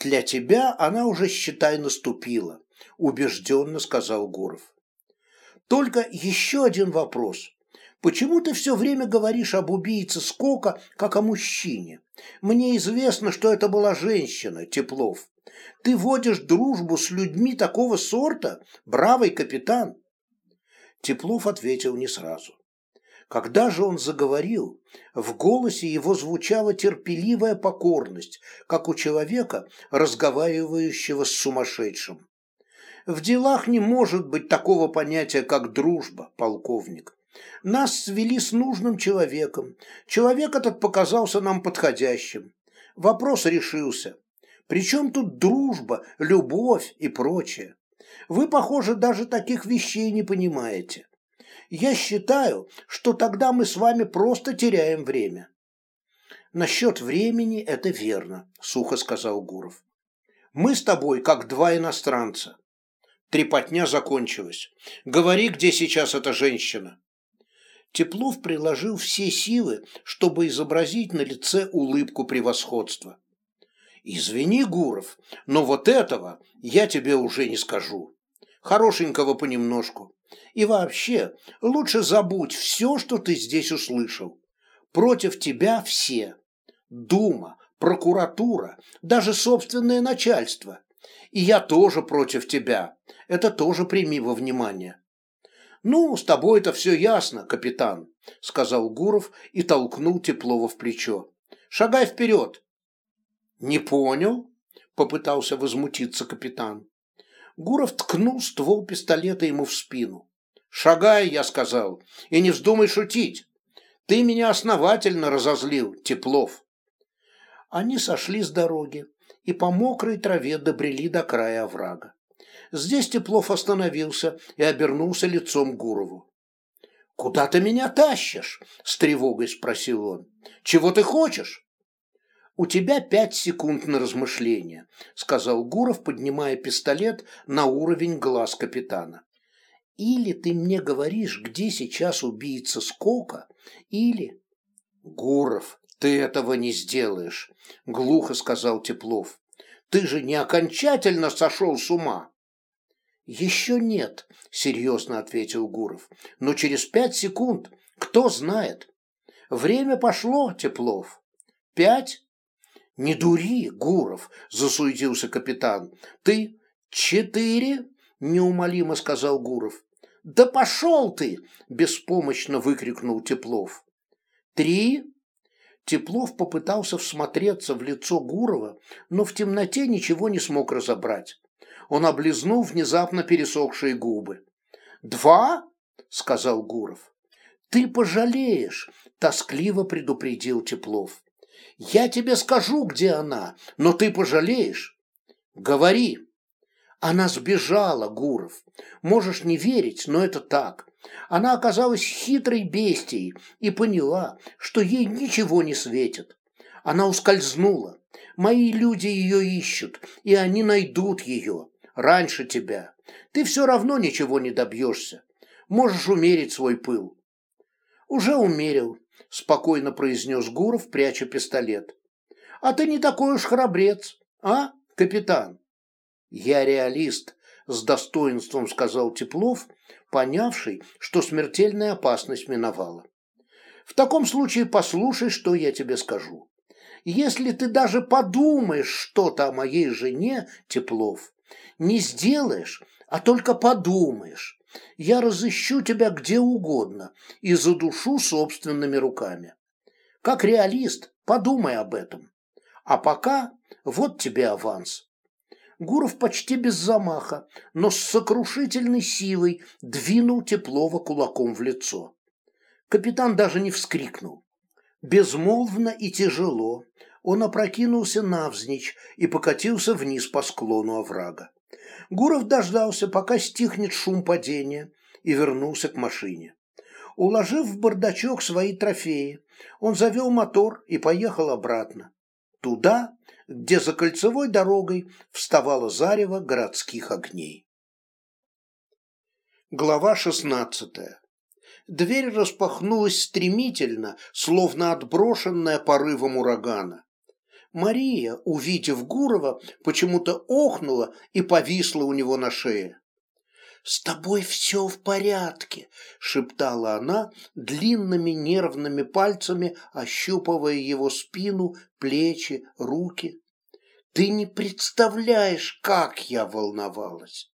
Для тебя она уже, считай, наступила убежденно сказал Гуров. Только еще один вопрос. Почему ты все время говоришь об убийце Скока, как о мужчине? Мне известно, что это была женщина, Теплов. Ты водишь дружбу с людьми такого сорта, бравый капитан. Теплов ответил не сразу. Когда же он заговорил, в голосе его звучала терпеливая покорность, как у человека, разговаривающего с сумасшедшим. В делах не может быть такого понятия, как дружба, полковник. Нас свели с нужным человеком. Человек этот показался нам подходящим. Вопрос решился. Причем тут дружба, любовь и прочее? Вы, похоже, даже таких вещей не понимаете. Я считаю, что тогда мы с вами просто теряем время. Насчет времени это верно, сухо сказал Гуров. Мы с тобой как два иностранца. Трепотня закончилась. Говори, где сейчас эта женщина. Теплов приложил все силы, чтобы изобразить на лице улыбку превосходства. «Извини, Гуров, но вот этого я тебе уже не скажу. Хорошенького понемножку. И вообще, лучше забудь все, что ты здесь услышал. Против тебя все. Дума, прокуратура, даже собственное начальство. И я тоже против тебя. Это тоже прими во внимание. Ну, с тобой это все ясно, капитан, сказал Гуров и толкнул Теплова в плечо. Шагай вперед. Не понял, попытался возмутиться капитан. Гуров ткнул ствол пистолета ему в спину. «Шагай», — я сказал, — «и не вздумай шутить. Ты меня основательно разозлил, Теплов». Они сошли с дороги, и по мокрой траве добрели до края оврага. Здесь Теплов остановился и обернулся лицом Гурову. «Куда ты меня тащишь?» – с тревогой спросил он. «Чего ты хочешь?» «У тебя пять секунд на размышление», – сказал Гуров, поднимая пистолет на уровень глаз капитана. «Или ты мне говоришь, где сейчас убийца Скока, или...» «Гуров, ты этого не сделаешь», — глухо сказал Теплов. «Ты же не окончательно сошел с ума». «Еще нет», — серьезно ответил Гуров. «Но через пять секунд, кто знает. Время пошло, Теплов. Пять?» «Не дури, Гуров», — засуетился капитан. «Ты четыре?» — неумолимо сказал Гуров. «Да пошел ты!» – беспомощно выкрикнул Теплов. «Три?» Теплов попытался всмотреться в лицо Гурова, но в темноте ничего не смог разобрать. Он облизнул внезапно пересохшие губы. «Два?» – сказал Гуров. «Ты пожалеешь», – тоскливо предупредил Теплов. «Я тебе скажу, где она, но ты пожалеешь». «Говори». Она сбежала, Гуров. Можешь не верить, но это так. Она оказалась хитрой бестией и поняла, что ей ничего не светит. Она ускользнула. Мои люди ее ищут, и они найдут ее. Раньше тебя. Ты все равно ничего не добьешься. Можешь умерить свой пыл. Уже умерил, спокойно произнес Гуров, пряча пистолет. А ты не такой уж храбрец, а, капитан? Я реалист, с достоинством сказал Теплов, понявший, что смертельная опасность миновала. В таком случае послушай, что я тебе скажу. Если ты даже подумаешь что-то о моей жене, Теплов, не сделаешь, а только подумаешь, я разыщу тебя где угодно и задушу собственными руками. Как реалист, подумай об этом. А пока вот тебе аванс. Гуров почти без замаха, но с сокрушительной силой двинул Теплова кулаком в лицо. Капитан даже не вскрикнул. Безмолвно и тяжело он опрокинулся навзничь и покатился вниз по склону оврага. Гуров дождался, пока стихнет шум падения, и вернулся к машине. Уложив в бардачок свои трофеи, он завел мотор и поехал обратно. Туда, где за кольцевой дорогой вставало зарево городских огней. Глава шестнадцатая. Дверь распахнулась стремительно, словно отброшенная порывом урагана. Мария, увидев Гурова, почему-то охнула и повисла у него на шее. «С тобой все в порядке», — шептала она, длинными нервными пальцами ощупывая его спину, плечи, руки. «Ты не представляешь, как я волновалась!»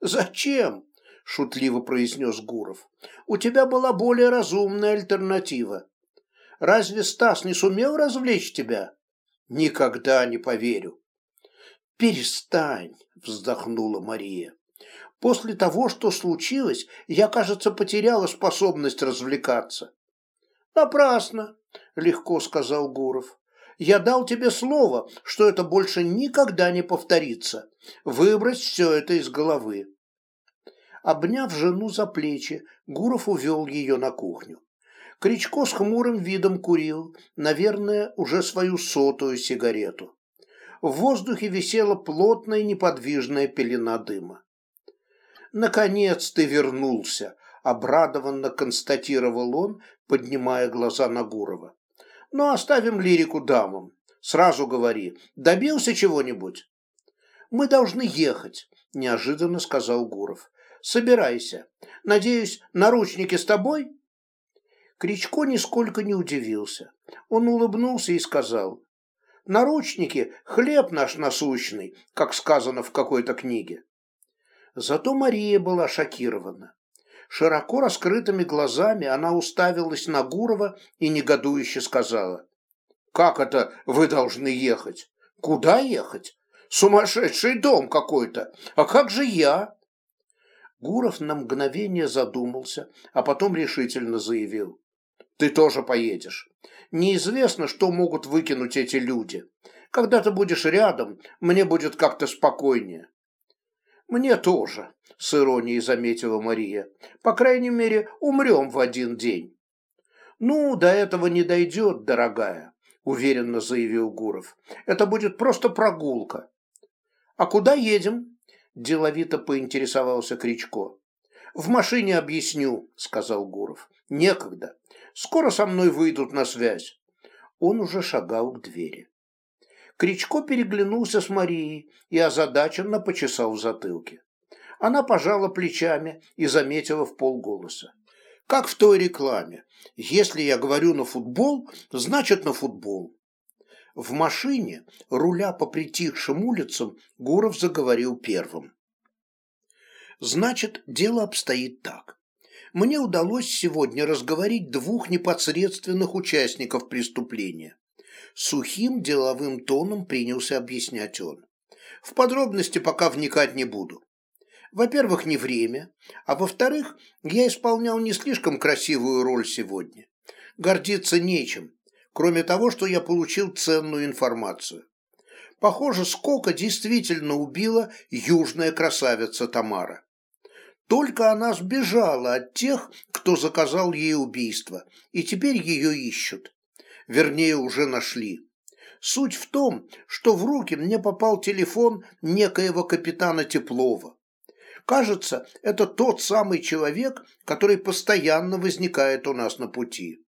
«Зачем?» — шутливо произнес Гуров. «У тебя была более разумная альтернатива. Разве Стас не сумел развлечь тебя?» Никогда не поверю. Перестань, вздохнула Мария. После того, что случилось, я, кажется, потеряла способность развлекаться. Напрасно, легко сказал Гуров. Я дал тебе слово, что это больше никогда не повторится. Выбрось все это из головы. Обняв жену за плечи, Гуров увел ее на кухню. Кричко с хмурым видом курил, наверное, уже свою сотую сигарету. В воздухе висела плотная неподвижная пелена дыма. «Наконец ты вернулся!» – обрадованно констатировал он, поднимая глаза на Гурова. «Ну, оставим лирику дамам. Сразу говори, добился чего-нибудь?» «Мы должны ехать», – неожиданно сказал Гуров. «Собирайся. Надеюсь, наручники с тобой?» Кричко нисколько не удивился. Он улыбнулся и сказал, «Наручники – хлеб наш насущный, как сказано в какой-то книге». Зато Мария была шокирована. Широко раскрытыми глазами она уставилась на Гурова и негодующе сказала, «Как это вы должны ехать? Куда ехать? Сумасшедший дом какой-то! А как же я?» Гуров на мгновение задумался, а потом решительно заявил, ты тоже поедешь. Неизвестно, что могут выкинуть эти люди. Когда ты будешь рядом, мне будет как-то спокойнее. Мне тоже, с иронией заметила Мария. По крайней мере, умрем в один день. Ну, до этого не дойдет, дорогая, уверенно заявил Гуров. Это будет просто прогулка. А куда едем? Деловито поинтересовался Кричко. В машине объясню, сказал Гуров. Некогда. Скоро со мной выйдут на связь. Он уже шагал к двери. Кричко переглянулся с Марией и озадаченно почесал в затылке. Она пожала плечами и заметила в полголоса. Как в той рекламе. Если я говорю на футбол, значит на футбол. В машине, руля по притихшим улицам, Гуров заговорил первым. Значит, дело обстоит так мне удалось сегодня разговорить двух непосредственных участников преступления. Сухим деловым тоном принялся объяснять он. В подробности пока вникать не буду. Во-первых, не время, а во-вторых, я исполнял не слишком красивую роль сегодня. Гордиться нечем, кроме того, что я получил ценную информацию. Похоже, Скока действительно убила южная красавица Тамара. Только она сбежала от тех, кто заказал ей убийство, и теперь ее ищут. Вернее, уже нашли. Суть в том, что в руки мне попал телефон некоего капитана Теплова. Кажется, это тот самый человек, который постоянно возникает у нас на пути.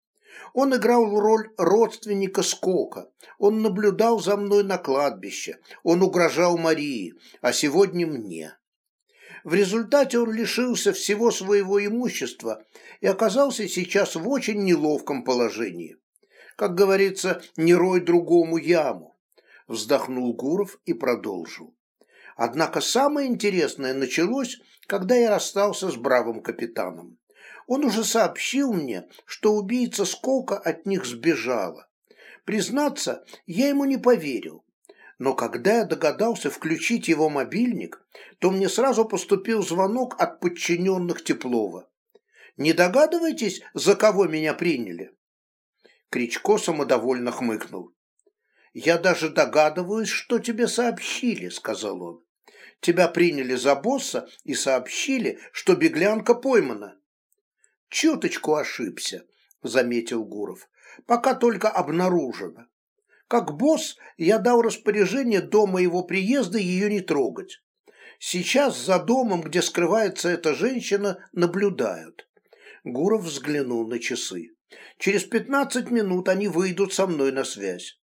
Он играл роль родственника Скока. Он наблюдал за мной на кладбище. Он угрожал Марии, а сегодня мне. В результате он лишился всего своего имущества и оказался сейчас в очень неловком положении. Как говорится, не рой другому яму. Вздохнул Гуров и продолжил. Однако самое интересное началось, когда я расстался с бравым капитаном. Он уже сообщил мне, что убийца Сколка от них сбежала. Признаться, я ему не поверил. Но когда я догадался включить его мобильник, то мне сразу поступил звонок от подчиненных Теплова. Не догадываетесь, за кого меня приняли? Кричко самодовольно хмыкнул. «Я даже догадываюсь, что тебе сообщили», — сказал он. «Тебя приняли за босса и сообщили, что беглянка поймана». «Чуточку ошибся», — заметил Гуров. «Пока только обнаружено. Как босс я дал распоряжение до моего приезда ее не трогать. Сейчас за домом, где скрывается эта женщина, наблюдают». Гуров взглянул на часы. «Через пятнадцать минут они выйдут со мной на связь.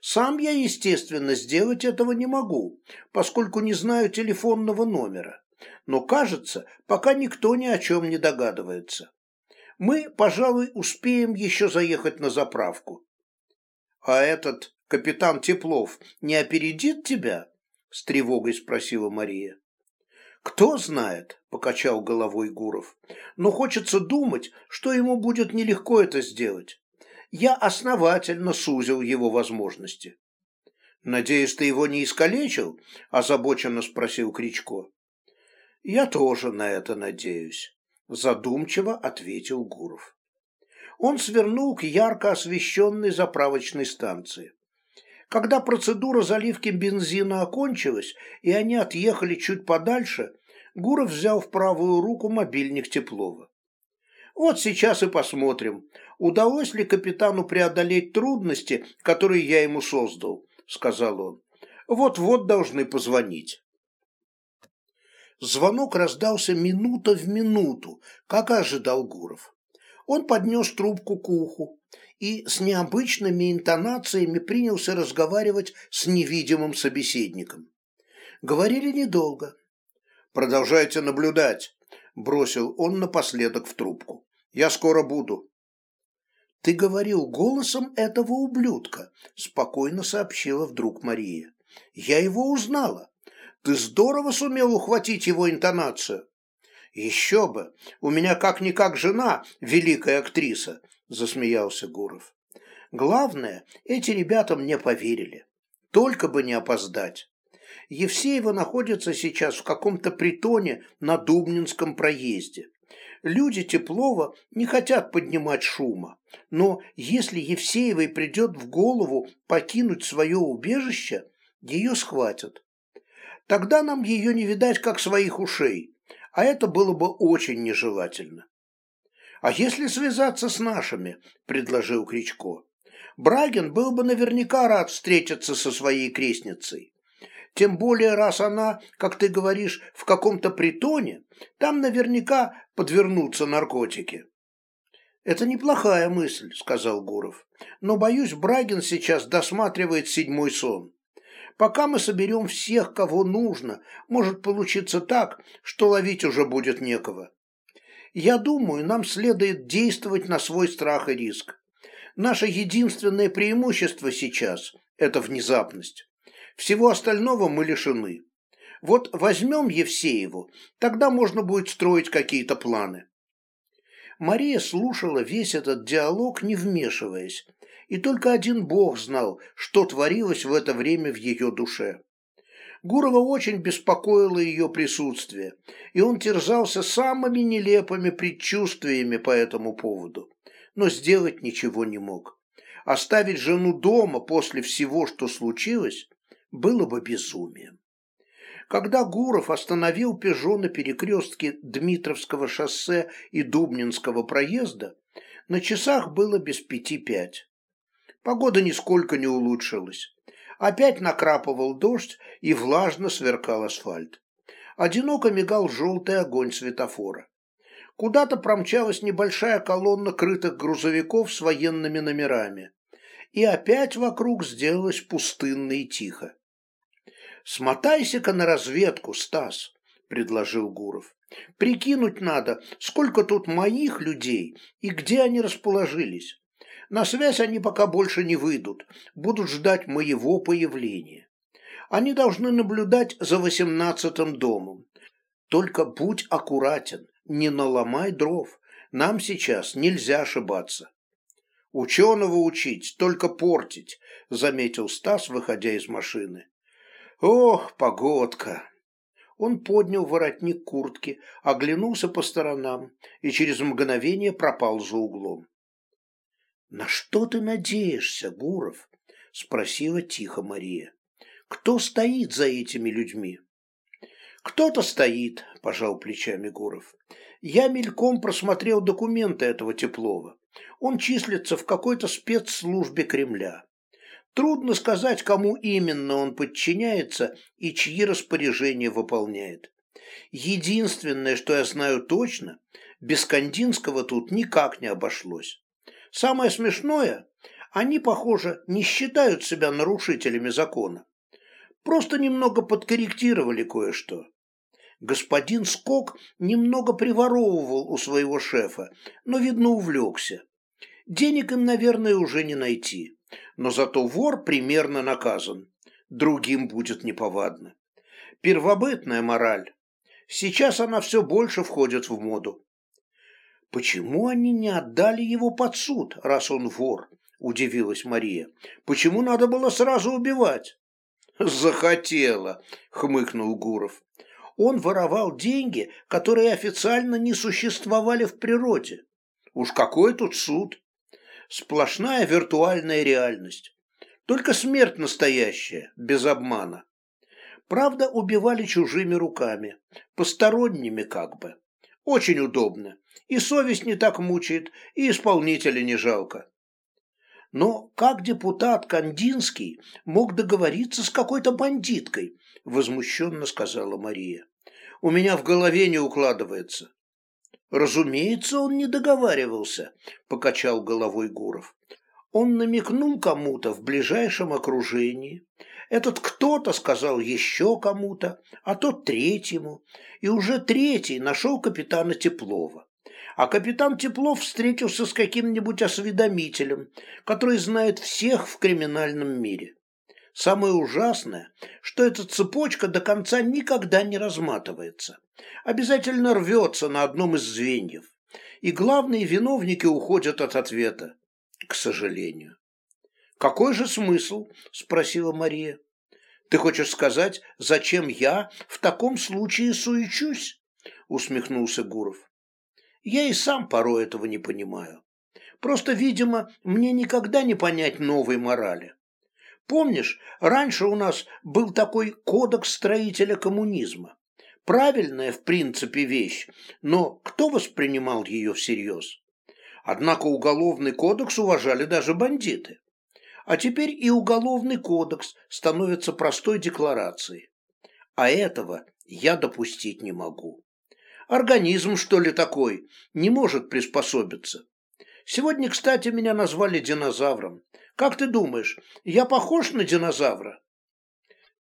Сам я, естественно, сделать этого не могу, поскольку не знаю телефонного номера. Но, кажется, пока никто ни о чем не догадывается. Мы, пожалуй, успеем еще заехать на заправку. А этот капитан Теплов не опередит тебя? С тревогой спросила Мария. Кто знает, покачал головой Гуров. Но хочется думать, что ему будет нелегко это сделать я основательно сузил его возможности. «Надеюсь, ты его не искалечил?» – озабоченно спросил Кричко. «Я тоже на это надеюсь», – задумчиво ответил Гуров. Он свернул к ярко освещенной заправочной станции. Когда процедура заливки бензина окончилась, и они отъехали чуть подальше, Гуров взял в правую руку мобильник Теплова. Вот сейчас и посмотрим, удалось ли капитану преодолеть трудности, которые я ему создал, сказал он. Вот-вот должны позвонить. Звонок раздался минута в минуту, как ожидал Гуров. Он поднес трубку к уху и с необычными интонациями принялся разговаривать с невидимым собеседником. Говорили недолго. «Продолжайте наблюдать», – бросил он напоследок в трубку. Я скоро буду». «Ты говорил голосом этого ублюдка», – спокойно сообщила вдруг Мария. «Я его узнала. Ты здорово сумел ухватить его интонацию». «Еще бы! У меня как-никак жена, великая актриса», – засмеялся Гуров. «Главное, эти ребята мне поверили. Только бы не опоздать. Евсеева находится сейчас в каком-то притоне на Дубнинском проезде. Люди Теплова не хотят поднимать шума, но если Евсеевой придет в голову покинуть свое убежище, ее схватят. Тогда нам ее не видать, как своих ушей, а это было бы очень нежелательно. «А если связаться с нашими?» – предложил Кричко. «Брагин был бы наверняка рад встретиться со своей крестницей. Тем более, раз она, как ты говоришь, в каком-то притоне, там наверняка подвернутся наркотики. «Это неплохая мысль», — сказал Гуров. «Но, боюсь, Брагин сейчас досматривает седьмой сон. Пока мы соберем всех, кого нужно, может получиться так, что ловить уже будет некого. Я думаю, нам следует действовать на свой страх и риск. Наше единственное преимущество сейчас – это внезапность. Всего остального мы лишены. Вот возьмем Евсееву, тогда можно будет строить какие-то планы. Мария слушала весь этот диалог, не вмешиваясь, и только один бог знал, что творилось в это время в ее душе. Гурова очень беспокоило ее присутствие, и он терзался самыми нелепыми предчувствиями по этому поводу, но сделать ничего не мог. Оставить жену дома после всего, что случилось, было бы безумием. Когда Гуров остановил «Пежо» на перекрестке Дмитровского шоссе и Дубнинского проезда, на часах было без пяти пять. Погода нисколько не улучшилась. Опять накрапывал дождь и влажно сверкал асфальт. Одиноко мигал желтый огонь светофора. Куда-то промчалась небольшая колонна крытых грузовиков с военными номерами. И опять вокруг сделалось пустынно и тихо. «Смотайся-ка на разведку, Стас», – предложил Гуров. «Прикинуть надо, сколько тут моих людей и где они расположились. На связь они пока больше не выйдут, будут ждать моего появления. Они должны наблюдать за восемнадцатым домом. Только будь аккуратен, не наломай дров. Нам сейчас нельзя ошибаться. Ученого учить, только портить, заметил Стас, выходя из машины. Ох, погодка! Он поднял воротник куртки, оглянулся по сторонам и через мгновение пропал за углом. «На что ты надеешься, Гуров?» – спросила тихо Мария. «Кто стоит за этими людьми?» «Кто-то стоит», – пожал плечами Гуров. «Я мельком просмотрел документы этого Теплова. Он числится в какой-то спецслужбе Кремля. Трудно сказать, кому именно он подчиняется и чьи распоряжения выполняет. Единственное, что я знаю точно, без Кандинского тут никак не обошлось. Самое смешное, они, похоже, не считают себя нарушителями закона. Просто немного подкорректировали кое-что. Господин Скок немного приворовывал у своего шефа, но, видно, увлекся. Денег им, наверное, уже не найти. Но зато вор примерно наказан. Другим будет неповадно. Первобытная мораль. Сейчас она все больше входит в моду. «Почему они не отдали его под суд, раз он вор?» – удивилась Мария. «Почему надо было сразу убивать?» «Захотела», – хмыкнул Гуров. «Он воровал деньги, которые официально не существовали в природе. Уж какой тут суд? Сплошная виртуальная реальность. Только смерть настоящая, без обмана. Правда, убивали чужими руками, посторонними как бы. Очень удобно. И совесть не так мучает, и исполнителя не жалко. Но как депутат Кандинский мог договориться с какой-то бандиткой? Возмущенно сказала Мария. У меня в голове не укладывается. Разумеется, он не договаривался, покачал головой Гуров. Он намекнул кому-то в ближайшем окружении. Этот кто-то сказал еще кому-то, а тот третьему. И уже третий нашел капитана Теплова. А капитан Теплов встретился с каким-нибудь осведомителем, который знает всех в криминальном мире. Самое ужасное, что эта цепочка до конца никогда не разматывается. Обязательно рвется на одном из звеньев. И главные виновники уходят от ответа к сожалению. «Какой же смысл?» – спросила Мария. «Ты хочешь сказать, зачем я в таком случае суечусь?» – усмехнулся Гуров. «Я и сам порой этого не понимаю. Просто, видимо, мне никогда не понять новой морали. Помнишь, раньше у нас был такой кодекс строителя коммунизма. Правильная, в принципе, вещь, но кто воспринимал ее всерьез? Однако уголовный кодекс уважали даже бандиты. А теперь и уголовный кодекс становится простой декларацией. А этого я допустить не могу. Организм, что ли, такой, не может приспособиться. Сегодня, кстати, меня назвали динозавром. Как ты думаешь, я похож на динозавра?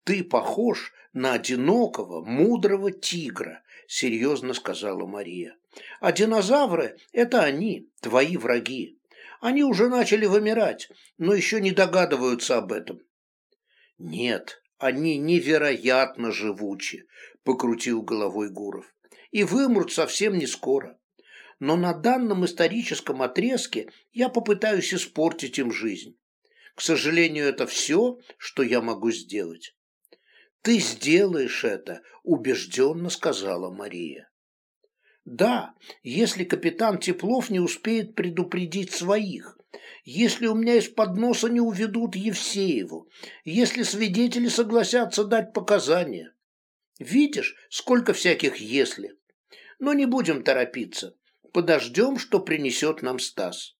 Ты похож на одинокого, мудрого тигра, серьезно сказала Мария. А динозавры – это они, твои враги. Они уже начали вымирать, но еще не догадываются об этом. Нет, они невероятно живучи, покрутил головой Гуров. И вымрут совсем не скоро. Но на данном историческом отрезке я попытаюсь испортить им жизнь. К сожалению, это все, что я могу сделать. Ты сделаешь это, убежденно сказала Мария. Да, если капитан Теплов не успеет предупредить своих, если у меня из-под носа не уведут Евсееву, если свидетели согласятся дать показания. Видишь, сколько всяких «если». Но не будем торопиться. Подождем, что принесет нам Стас.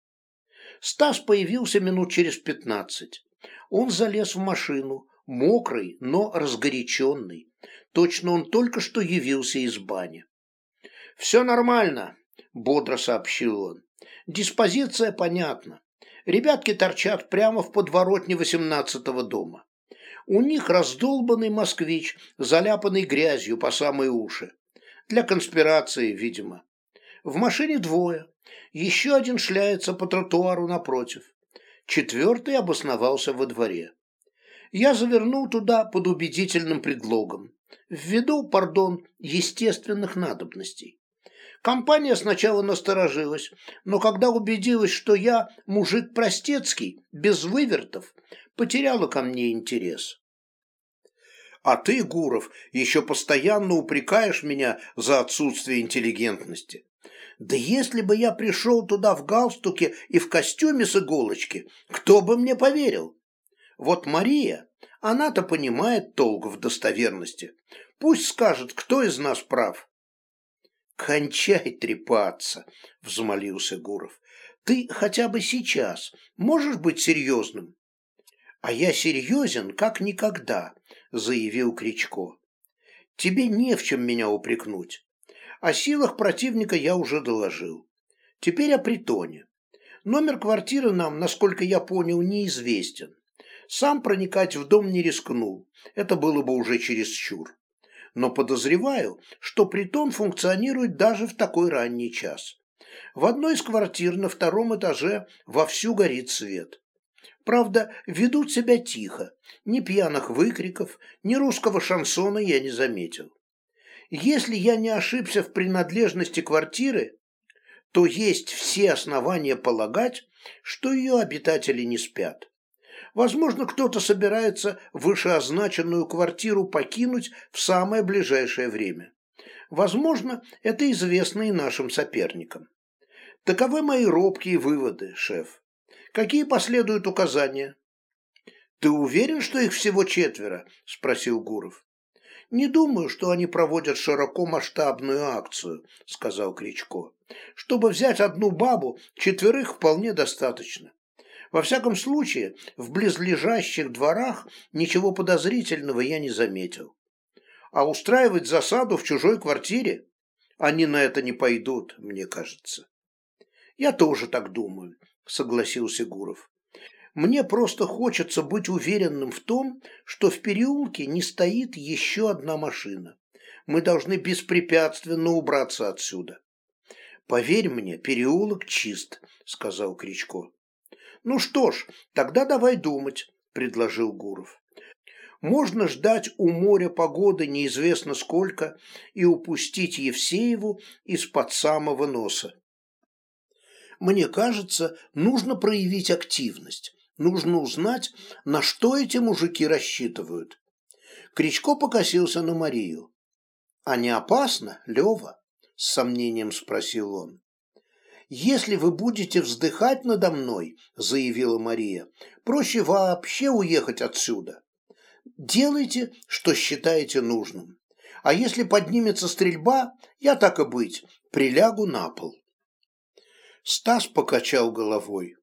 Стас появился минут через пятнадцать. Он залез в машину, мокрый, но разгоряченный. Точно он только что явился из бани. «Все нормально», – бодро сообщил он. «Диспозиция понятна. Ребятки торчат прямо в подворотне восемнадцатого дома. У них раздолбанный москвич, заляпанный грязью по самые уши. Для конспирации, видимо. В машине двое. Еще один шляется по тротуару напротив. Четвертый обосновался во дворе. Я завернул туда под убедительным предлогом. Ввиду, пардон, естественных надобностей. Компания сначала насторожилась, но когда убедилась, что я мужик простецкий, без вывертов, потеряла ко мне интерес. А ты, Гуров, еще постоянно упрекаешь меня за отсутствие интеллигентности. Да если бы я пришел туда в галстуке и в костюме с иголочки, кто бы мне поверил? Вот Мария, она-то понимает толк в достоверности. Пусть скажет, кто из нас прав. «Кончай трепаться!» — взмолился Гуров. «Ты хотя бы сейчас можешь быть серьезным?» «А я серьезен, как никогда», — заявил Кричко. «Тебе не в чем меня упрекнуть. О силах противника я уже доложил. Теперь о притоне. Номер квартиры нам, насколько я понял, неизвестен. Сам проникать в дом не рискнул, это было бы уже чересчур но подозреваю, что притон функционирует даже в такой ранний час. В одной из квартир на втором этаже вовсю горит свет. Правда, ведут себя тихо, ни пьяных выкриков, ни русского шансона я не заметил. Если я не ошибся в принадлежности квартиры, то есть все основания полагать, что ее обитатели не спят. Возможно, кто-то собирается вышеозначенную квартиру покинуть в самое ближайшее время. Возможно, это известно и нашим соперникам. Таковы мои робкие выводы, шеф. Какие последуют указания? Ты уверен, что их всего четверо? Спросил Гуров. Не думаю, что они проводят широкомасштабную акцию, сказал Кричко. Чтобы взять одну бабу, четверых вполне достаточно. Во всяком случае, в близлежащих дворах ничего подозрительного я не заметил. А устраивать засаду в чужой квартире? Они на это не пойдут, мне кажется. Я тоже так думаю, согласился Гуров. Мне просто хочется быть уверенным в том, что в переулке не стоит еще одна машина. Мы должны беспрепятственно убраться отсюда. Поверь мне, переулок чист, сказал Кричко. Ну что ж, тогда давай думать, предложил Гуров. Можно ждать у моря погоды неизвестно сколько и упустить Евсееву из-под самого носа. Мне кажется, нужно проявить активность. Нужно узнать, на что эти мужики рассчитывают. Кричко покосился на Марию. «А не опасно, Лева?» – с сомнением спросил он. «Если вы будете вздыхать надо мной, — заявила Мария, — проще вообще уехать отсюда. Делайте, что считаете нужным. А если поднимется стрельба, я так и быть, прилягу на пол». Стас покачал головой.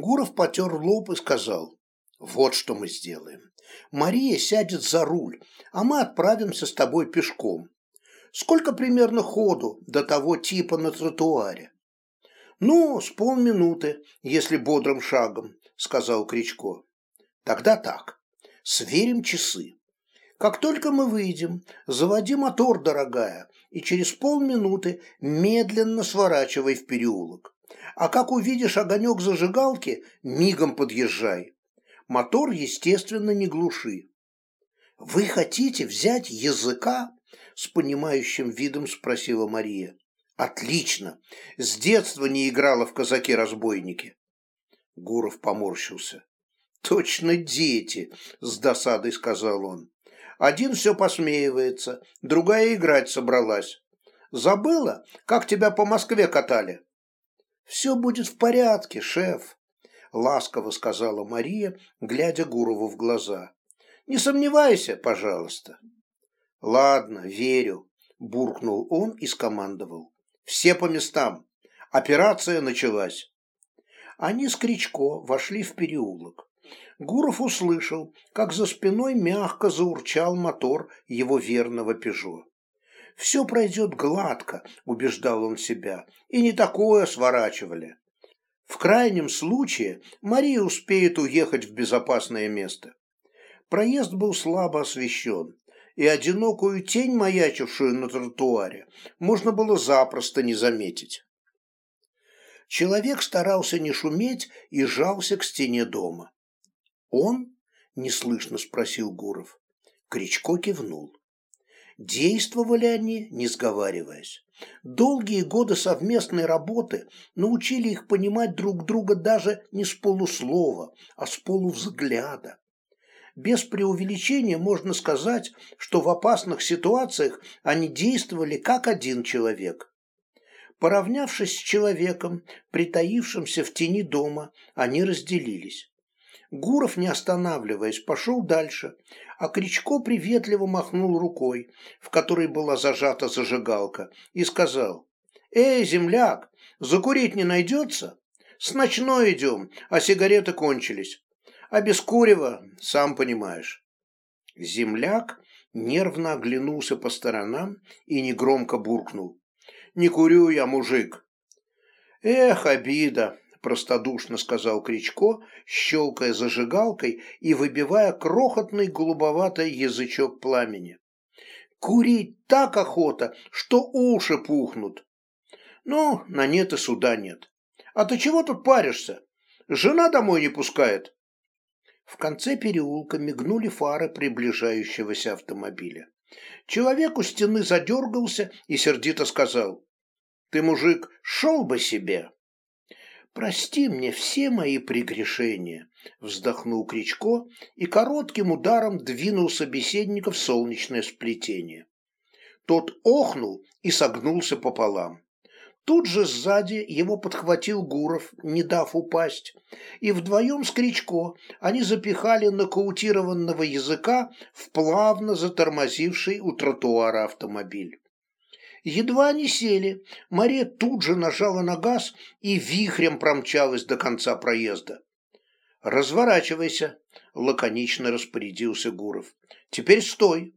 Гуров потер лоб и сказал, «Вот что мы сделаем. Мария сядет за руль, а мы отправимся с тобой пешком. Сколько примерно ходу до того типа на тротуаре?» «Ну, с полминуты, если бодрым шагом», — сказал Кричко. «Тогда так. Сверим часы. Как только мы выйдем, заводи мотор, дорогая, и через полминуты медленно сворачивай в переулок. А как увидишь огонек зажигалки, мигом подъезжай. Мотор, естественно, не глуши. «Вы хотите взять языка?» — с понимающим видом спросила Мария. Отлично. С детства не играла в казаки-разбойники. Гуров поморщился. Точно дети, с досадой сказал он. Один все посмеивается, другая играть собралась. Забыла, как тебя по Москве катали? Все будет в порядке, шеф, ласково сказала Мария, глядя Гурову в глаза. Не сомневайся, пожалуйста. Ладно, верю, буркнул он и скомандовал. Все по местам. Операция началась. Они с Кричко вошли в переулок. Гуров услышал, как за спиной мягко заурчал мотор его верного «Пежо». «Все пройдет гладко», – убеждал он себя, – «и не такое сворачивали». В крайнем случае Мария успеет уехать в безопасное место. Проезд был слабо освещен, и одинокую тень, маячившую на тротуаре, можно было запросто не заметить. Человек старался не шуметь и жался к стене дома. «Он?» – неслышно спросил Гуров. Кричко кивнул. Действовали они, не сговариваясь. Долгие годы совместной работы научили их понимать друг друга даже не с полуслова, а с полувзгляда. Без преувеличения можно сказать, что в опасных ситуациях они действовали как один человек. Поравнявшись с человеком, притаившимся в тени дома, они разделились. Гуров, не останавливаясь, пошел дальше, а Кричко приветливо махнул рукой, в которой была зажата зажигалка, и сказал, «Эй, земляк, закурить не найдется? С ночной идем, а сигареты кончились. А без курева, сам понимаешь». Земляк нервно оглянулся по сторонам и негромко буркнул. «Не курю я, мужик». «Эх, обида!» Простодушно сказал Кричко, щелкая зажигалкой и выбивая крохотный голубоватый язычок пламени. Курить так охота, что уши пухнут. Ну, на нет и суда нет. А ты чего тут паришься? Жена домой не пускает. В конце переулка мигнули фары приближающегося автомобиля. Человек у стены задергался и сердито сказал. Ты, мужик, шел бы себе. «Прости мне все мои прегрешения», — вздохнул Кричко и коротким ударом двинул собеседника в солнечное сплетение. Тот охнул и согнулся пополам. Тут же сзади его подхватил Гуров, не дав упасть, и вдвоем с Кричко они запихали нокаутированного языка в плавно затормозивший у тротуара автомобиль. Едва они сели, Мария тут же нажала на газ и вихрем промчалась до конца проезда. «Разворачивайся», — лаконично распорядился Гуров. «Теперь стой».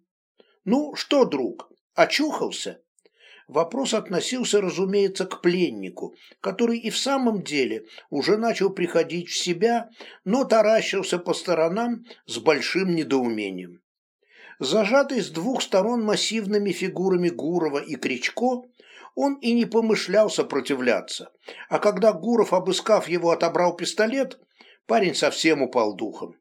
«Ну что, друг, очухался?» Вопрос относился, разумеется, к пленнику, который и в самом деле уже начал приходить в себя, но таращился по сторонам с большим недоумением. Зажатый с двух сторон массивными фигурами Гурова и Кричко, он и не помышлял сопротивляться, а когда Гуров, обыскав его, отобрал пистолет, парень совсем упал духом.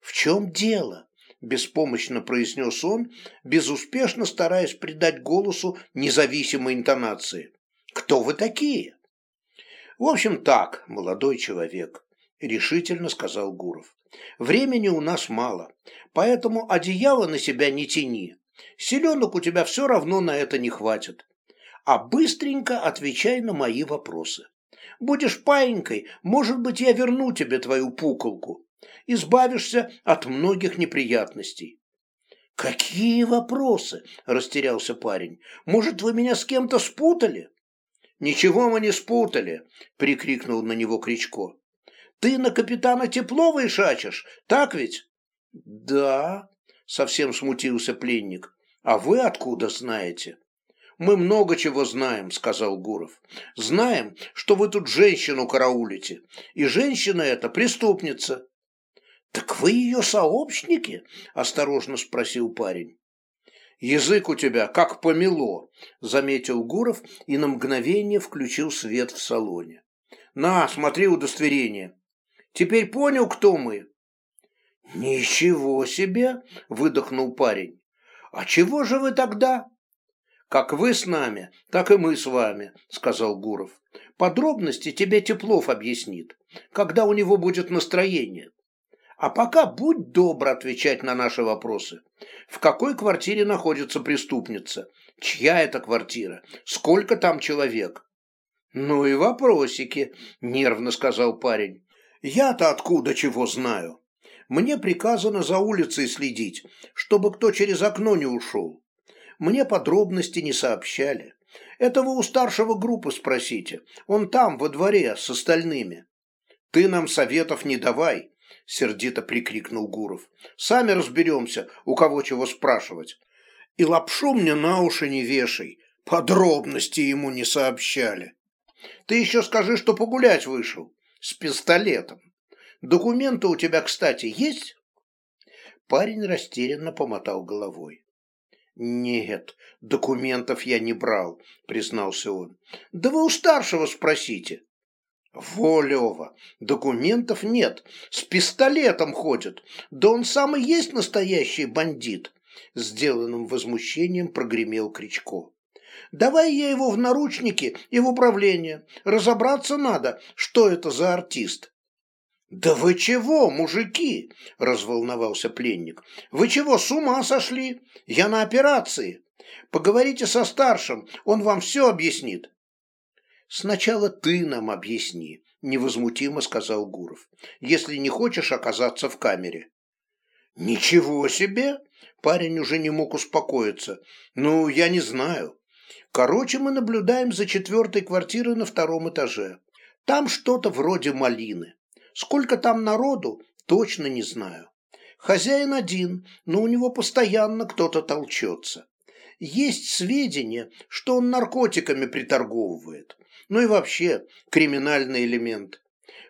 «В чем дело?» – беспомощно произнес он, безуспешно стараясь придать голосу независимой интонации. «Кто вы такие?» «В общем так, молодой человек», – решительно сказал Гуров. Времени у нас мало, поэтому одеяло на себя не тяни. Селенок у тебя все равно на это не хватит. А быстренько отвечай на мои вопросы. Будешь паинькой, может быть, я верну тебе твою пуколку. Избавишься от многих неприятностей. «Какие вопросы?» – растерялся парень. «Может, вы меня с кем-то спутали?» «Ничего мы не спутали!» – прикрикнул на него Кричко. Ты на капитана Теплова и шачешь, так ведь? Да, совсем смутился пленник. А вы откуда знаете? Мы много чего знаем, сказал Гуров. Знаем, что вы тут женщину караулите, и женщина эта преступница. Так вы ее сообщники? осторожно спросил парень. Язык у тебя как помело, заметил Гуров и на мгновение включил свет в салоне. На, смотри удостоверение. Теперь понял, кто мы?» «Ничего себе!» – выдохнул парень. «А чего же вы тогда?» «Как вы с нами, так и мы с вами», – сказал Гуров. «Подробности тебе Теплов объяснит, когда у него будет настроение. А пока будь добр отвечать на наши вопросы. В какой квартире находится преступница? Чья это квартира? Сколько там человек?» «Ну и вопросики», – нервно сказал парень. Я-то откуда чего знаю? Мне приказано за улицей следить, чтобы кто через окно не ушел. Мне подробности не сообщали. Это вы у старшего группы спросите. Он там, во дворе, с остальными. Ты нам советов не давай, сердито прикрикнул Гуров. Сами разберемся, у кого чего спрашивать. И лапшу мне на уши не вешай. Подробности ему не сообщали. Ты еще скажи, что погулять вышел с пистолетом. Документы у тебя, кстати, есть? Парень растерянно помотал головой. «Нет, документов я не брал», — признался он. «Да вы у старшего спросите». «Во, Лева, документов нет, с пистолетом ходит, да он сам и есть настоящий бандит», — сделанным возмущением прогремел Кричко. «Давай я его в наручники и в управление, разобраться надо, что это за артист». «Да вы чего, мужики?» – разволновался пленник. «Вы чего, с ума сошли? Я на операции. Поговорите со старшим, он вам все объяснит». «Сначала ты нам объясни», – невозмутимо сказал Гуров, «если не хочешь оказаться в камере». «Ничего себе!» – парень уже не мог успокоиться. «Ну, я не знаю. Короче, мы наблюдаем за четвертой квартирой на втором этаже. Там что-то вроде малины. Сколько там народу, точно не знаю. Хозяин один, но у него постоянно кто-то толчется. Есть сведения, что он наркотиками приторговывает. Ну и вообще, криминальный элемент.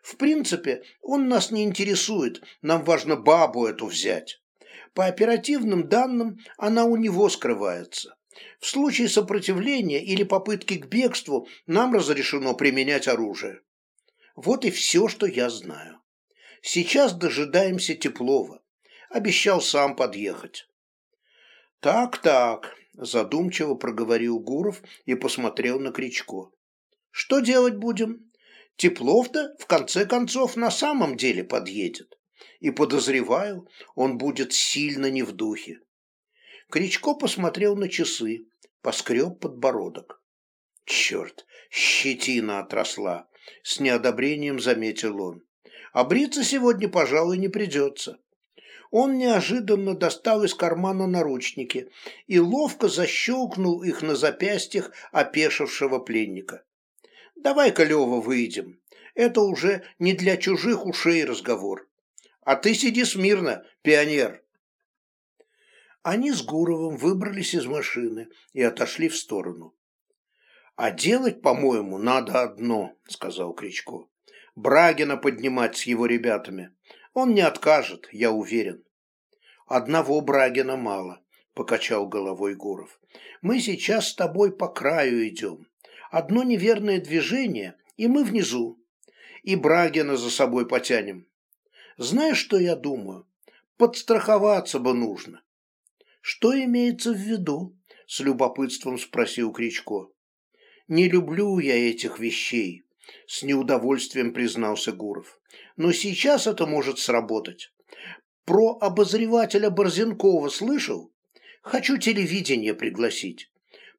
В принципе, он нас не интересует, нам важно бабу эту взять. По оперативным данным, она у него скрывается. В случае сопротивления или попытки к бегству нам разрешено применять оружие. Вот и все, что я знаю. Сейчас дожидаемся Теплова. Обещал сам подъехать. Так-так, задумчиво проговорил Гуров и посмотрел на Кричко. Что делать будем? Теплов-то, в конце концов, на самом деле подъедет. И, подозреваю, он будет сильно не в духе. Кричко посмотрел на часы, поскреб подбородок. Черт, щетина отросла с неодобрением заметил он. А бриться сегодня, пожалуй, не придется. Он неожиданно достал из кармана наручники и ловко защелкнул их на запястьях опешившего пленника. «Давай-ка, Лева, выйдем. Это уже не для чужих ушей разговор. А ты сиди смирно, пионер». Они с Гуровым выбрались из машины и отошли в сторону. «А делать, по-моему, надо одно», — сказал Кричко. «Брагина поднимать с его ребятами. Он не откажет, я уверен». «Одного Брагина мало», — покачал головой Гуров. «Мы сейчас с тобой по краю идем. Одно неверное движение, и мы внизу. И Брагина за собой потянем. Знаешь, что я думаю? Подстраховаться бы нужно». «Что имеется в виду?» — с любопытством спросил Кричко. Не люблю я этих вещей, с неудовольствием признался Гуров. Но сейчас это может сработать. Про обозревателя Борзенкова слышал? Хочу телевидение пригласить.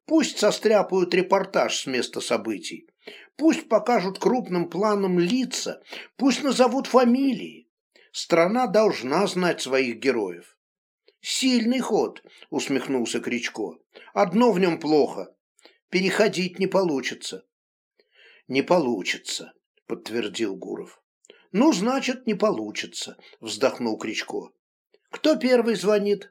Пусть состряпают репортаж с места событий. Пусть покажут крупным планом лица, пусть назовут фамилии. Страна должна знать своих героев. Сильный ход, усмехнулся Кричко. Одно в нем плохо переходить не получится. Не получится, подтвердил Гуров. Ну, значит, не получится, вздохнул Кричко. Кто первый звонит?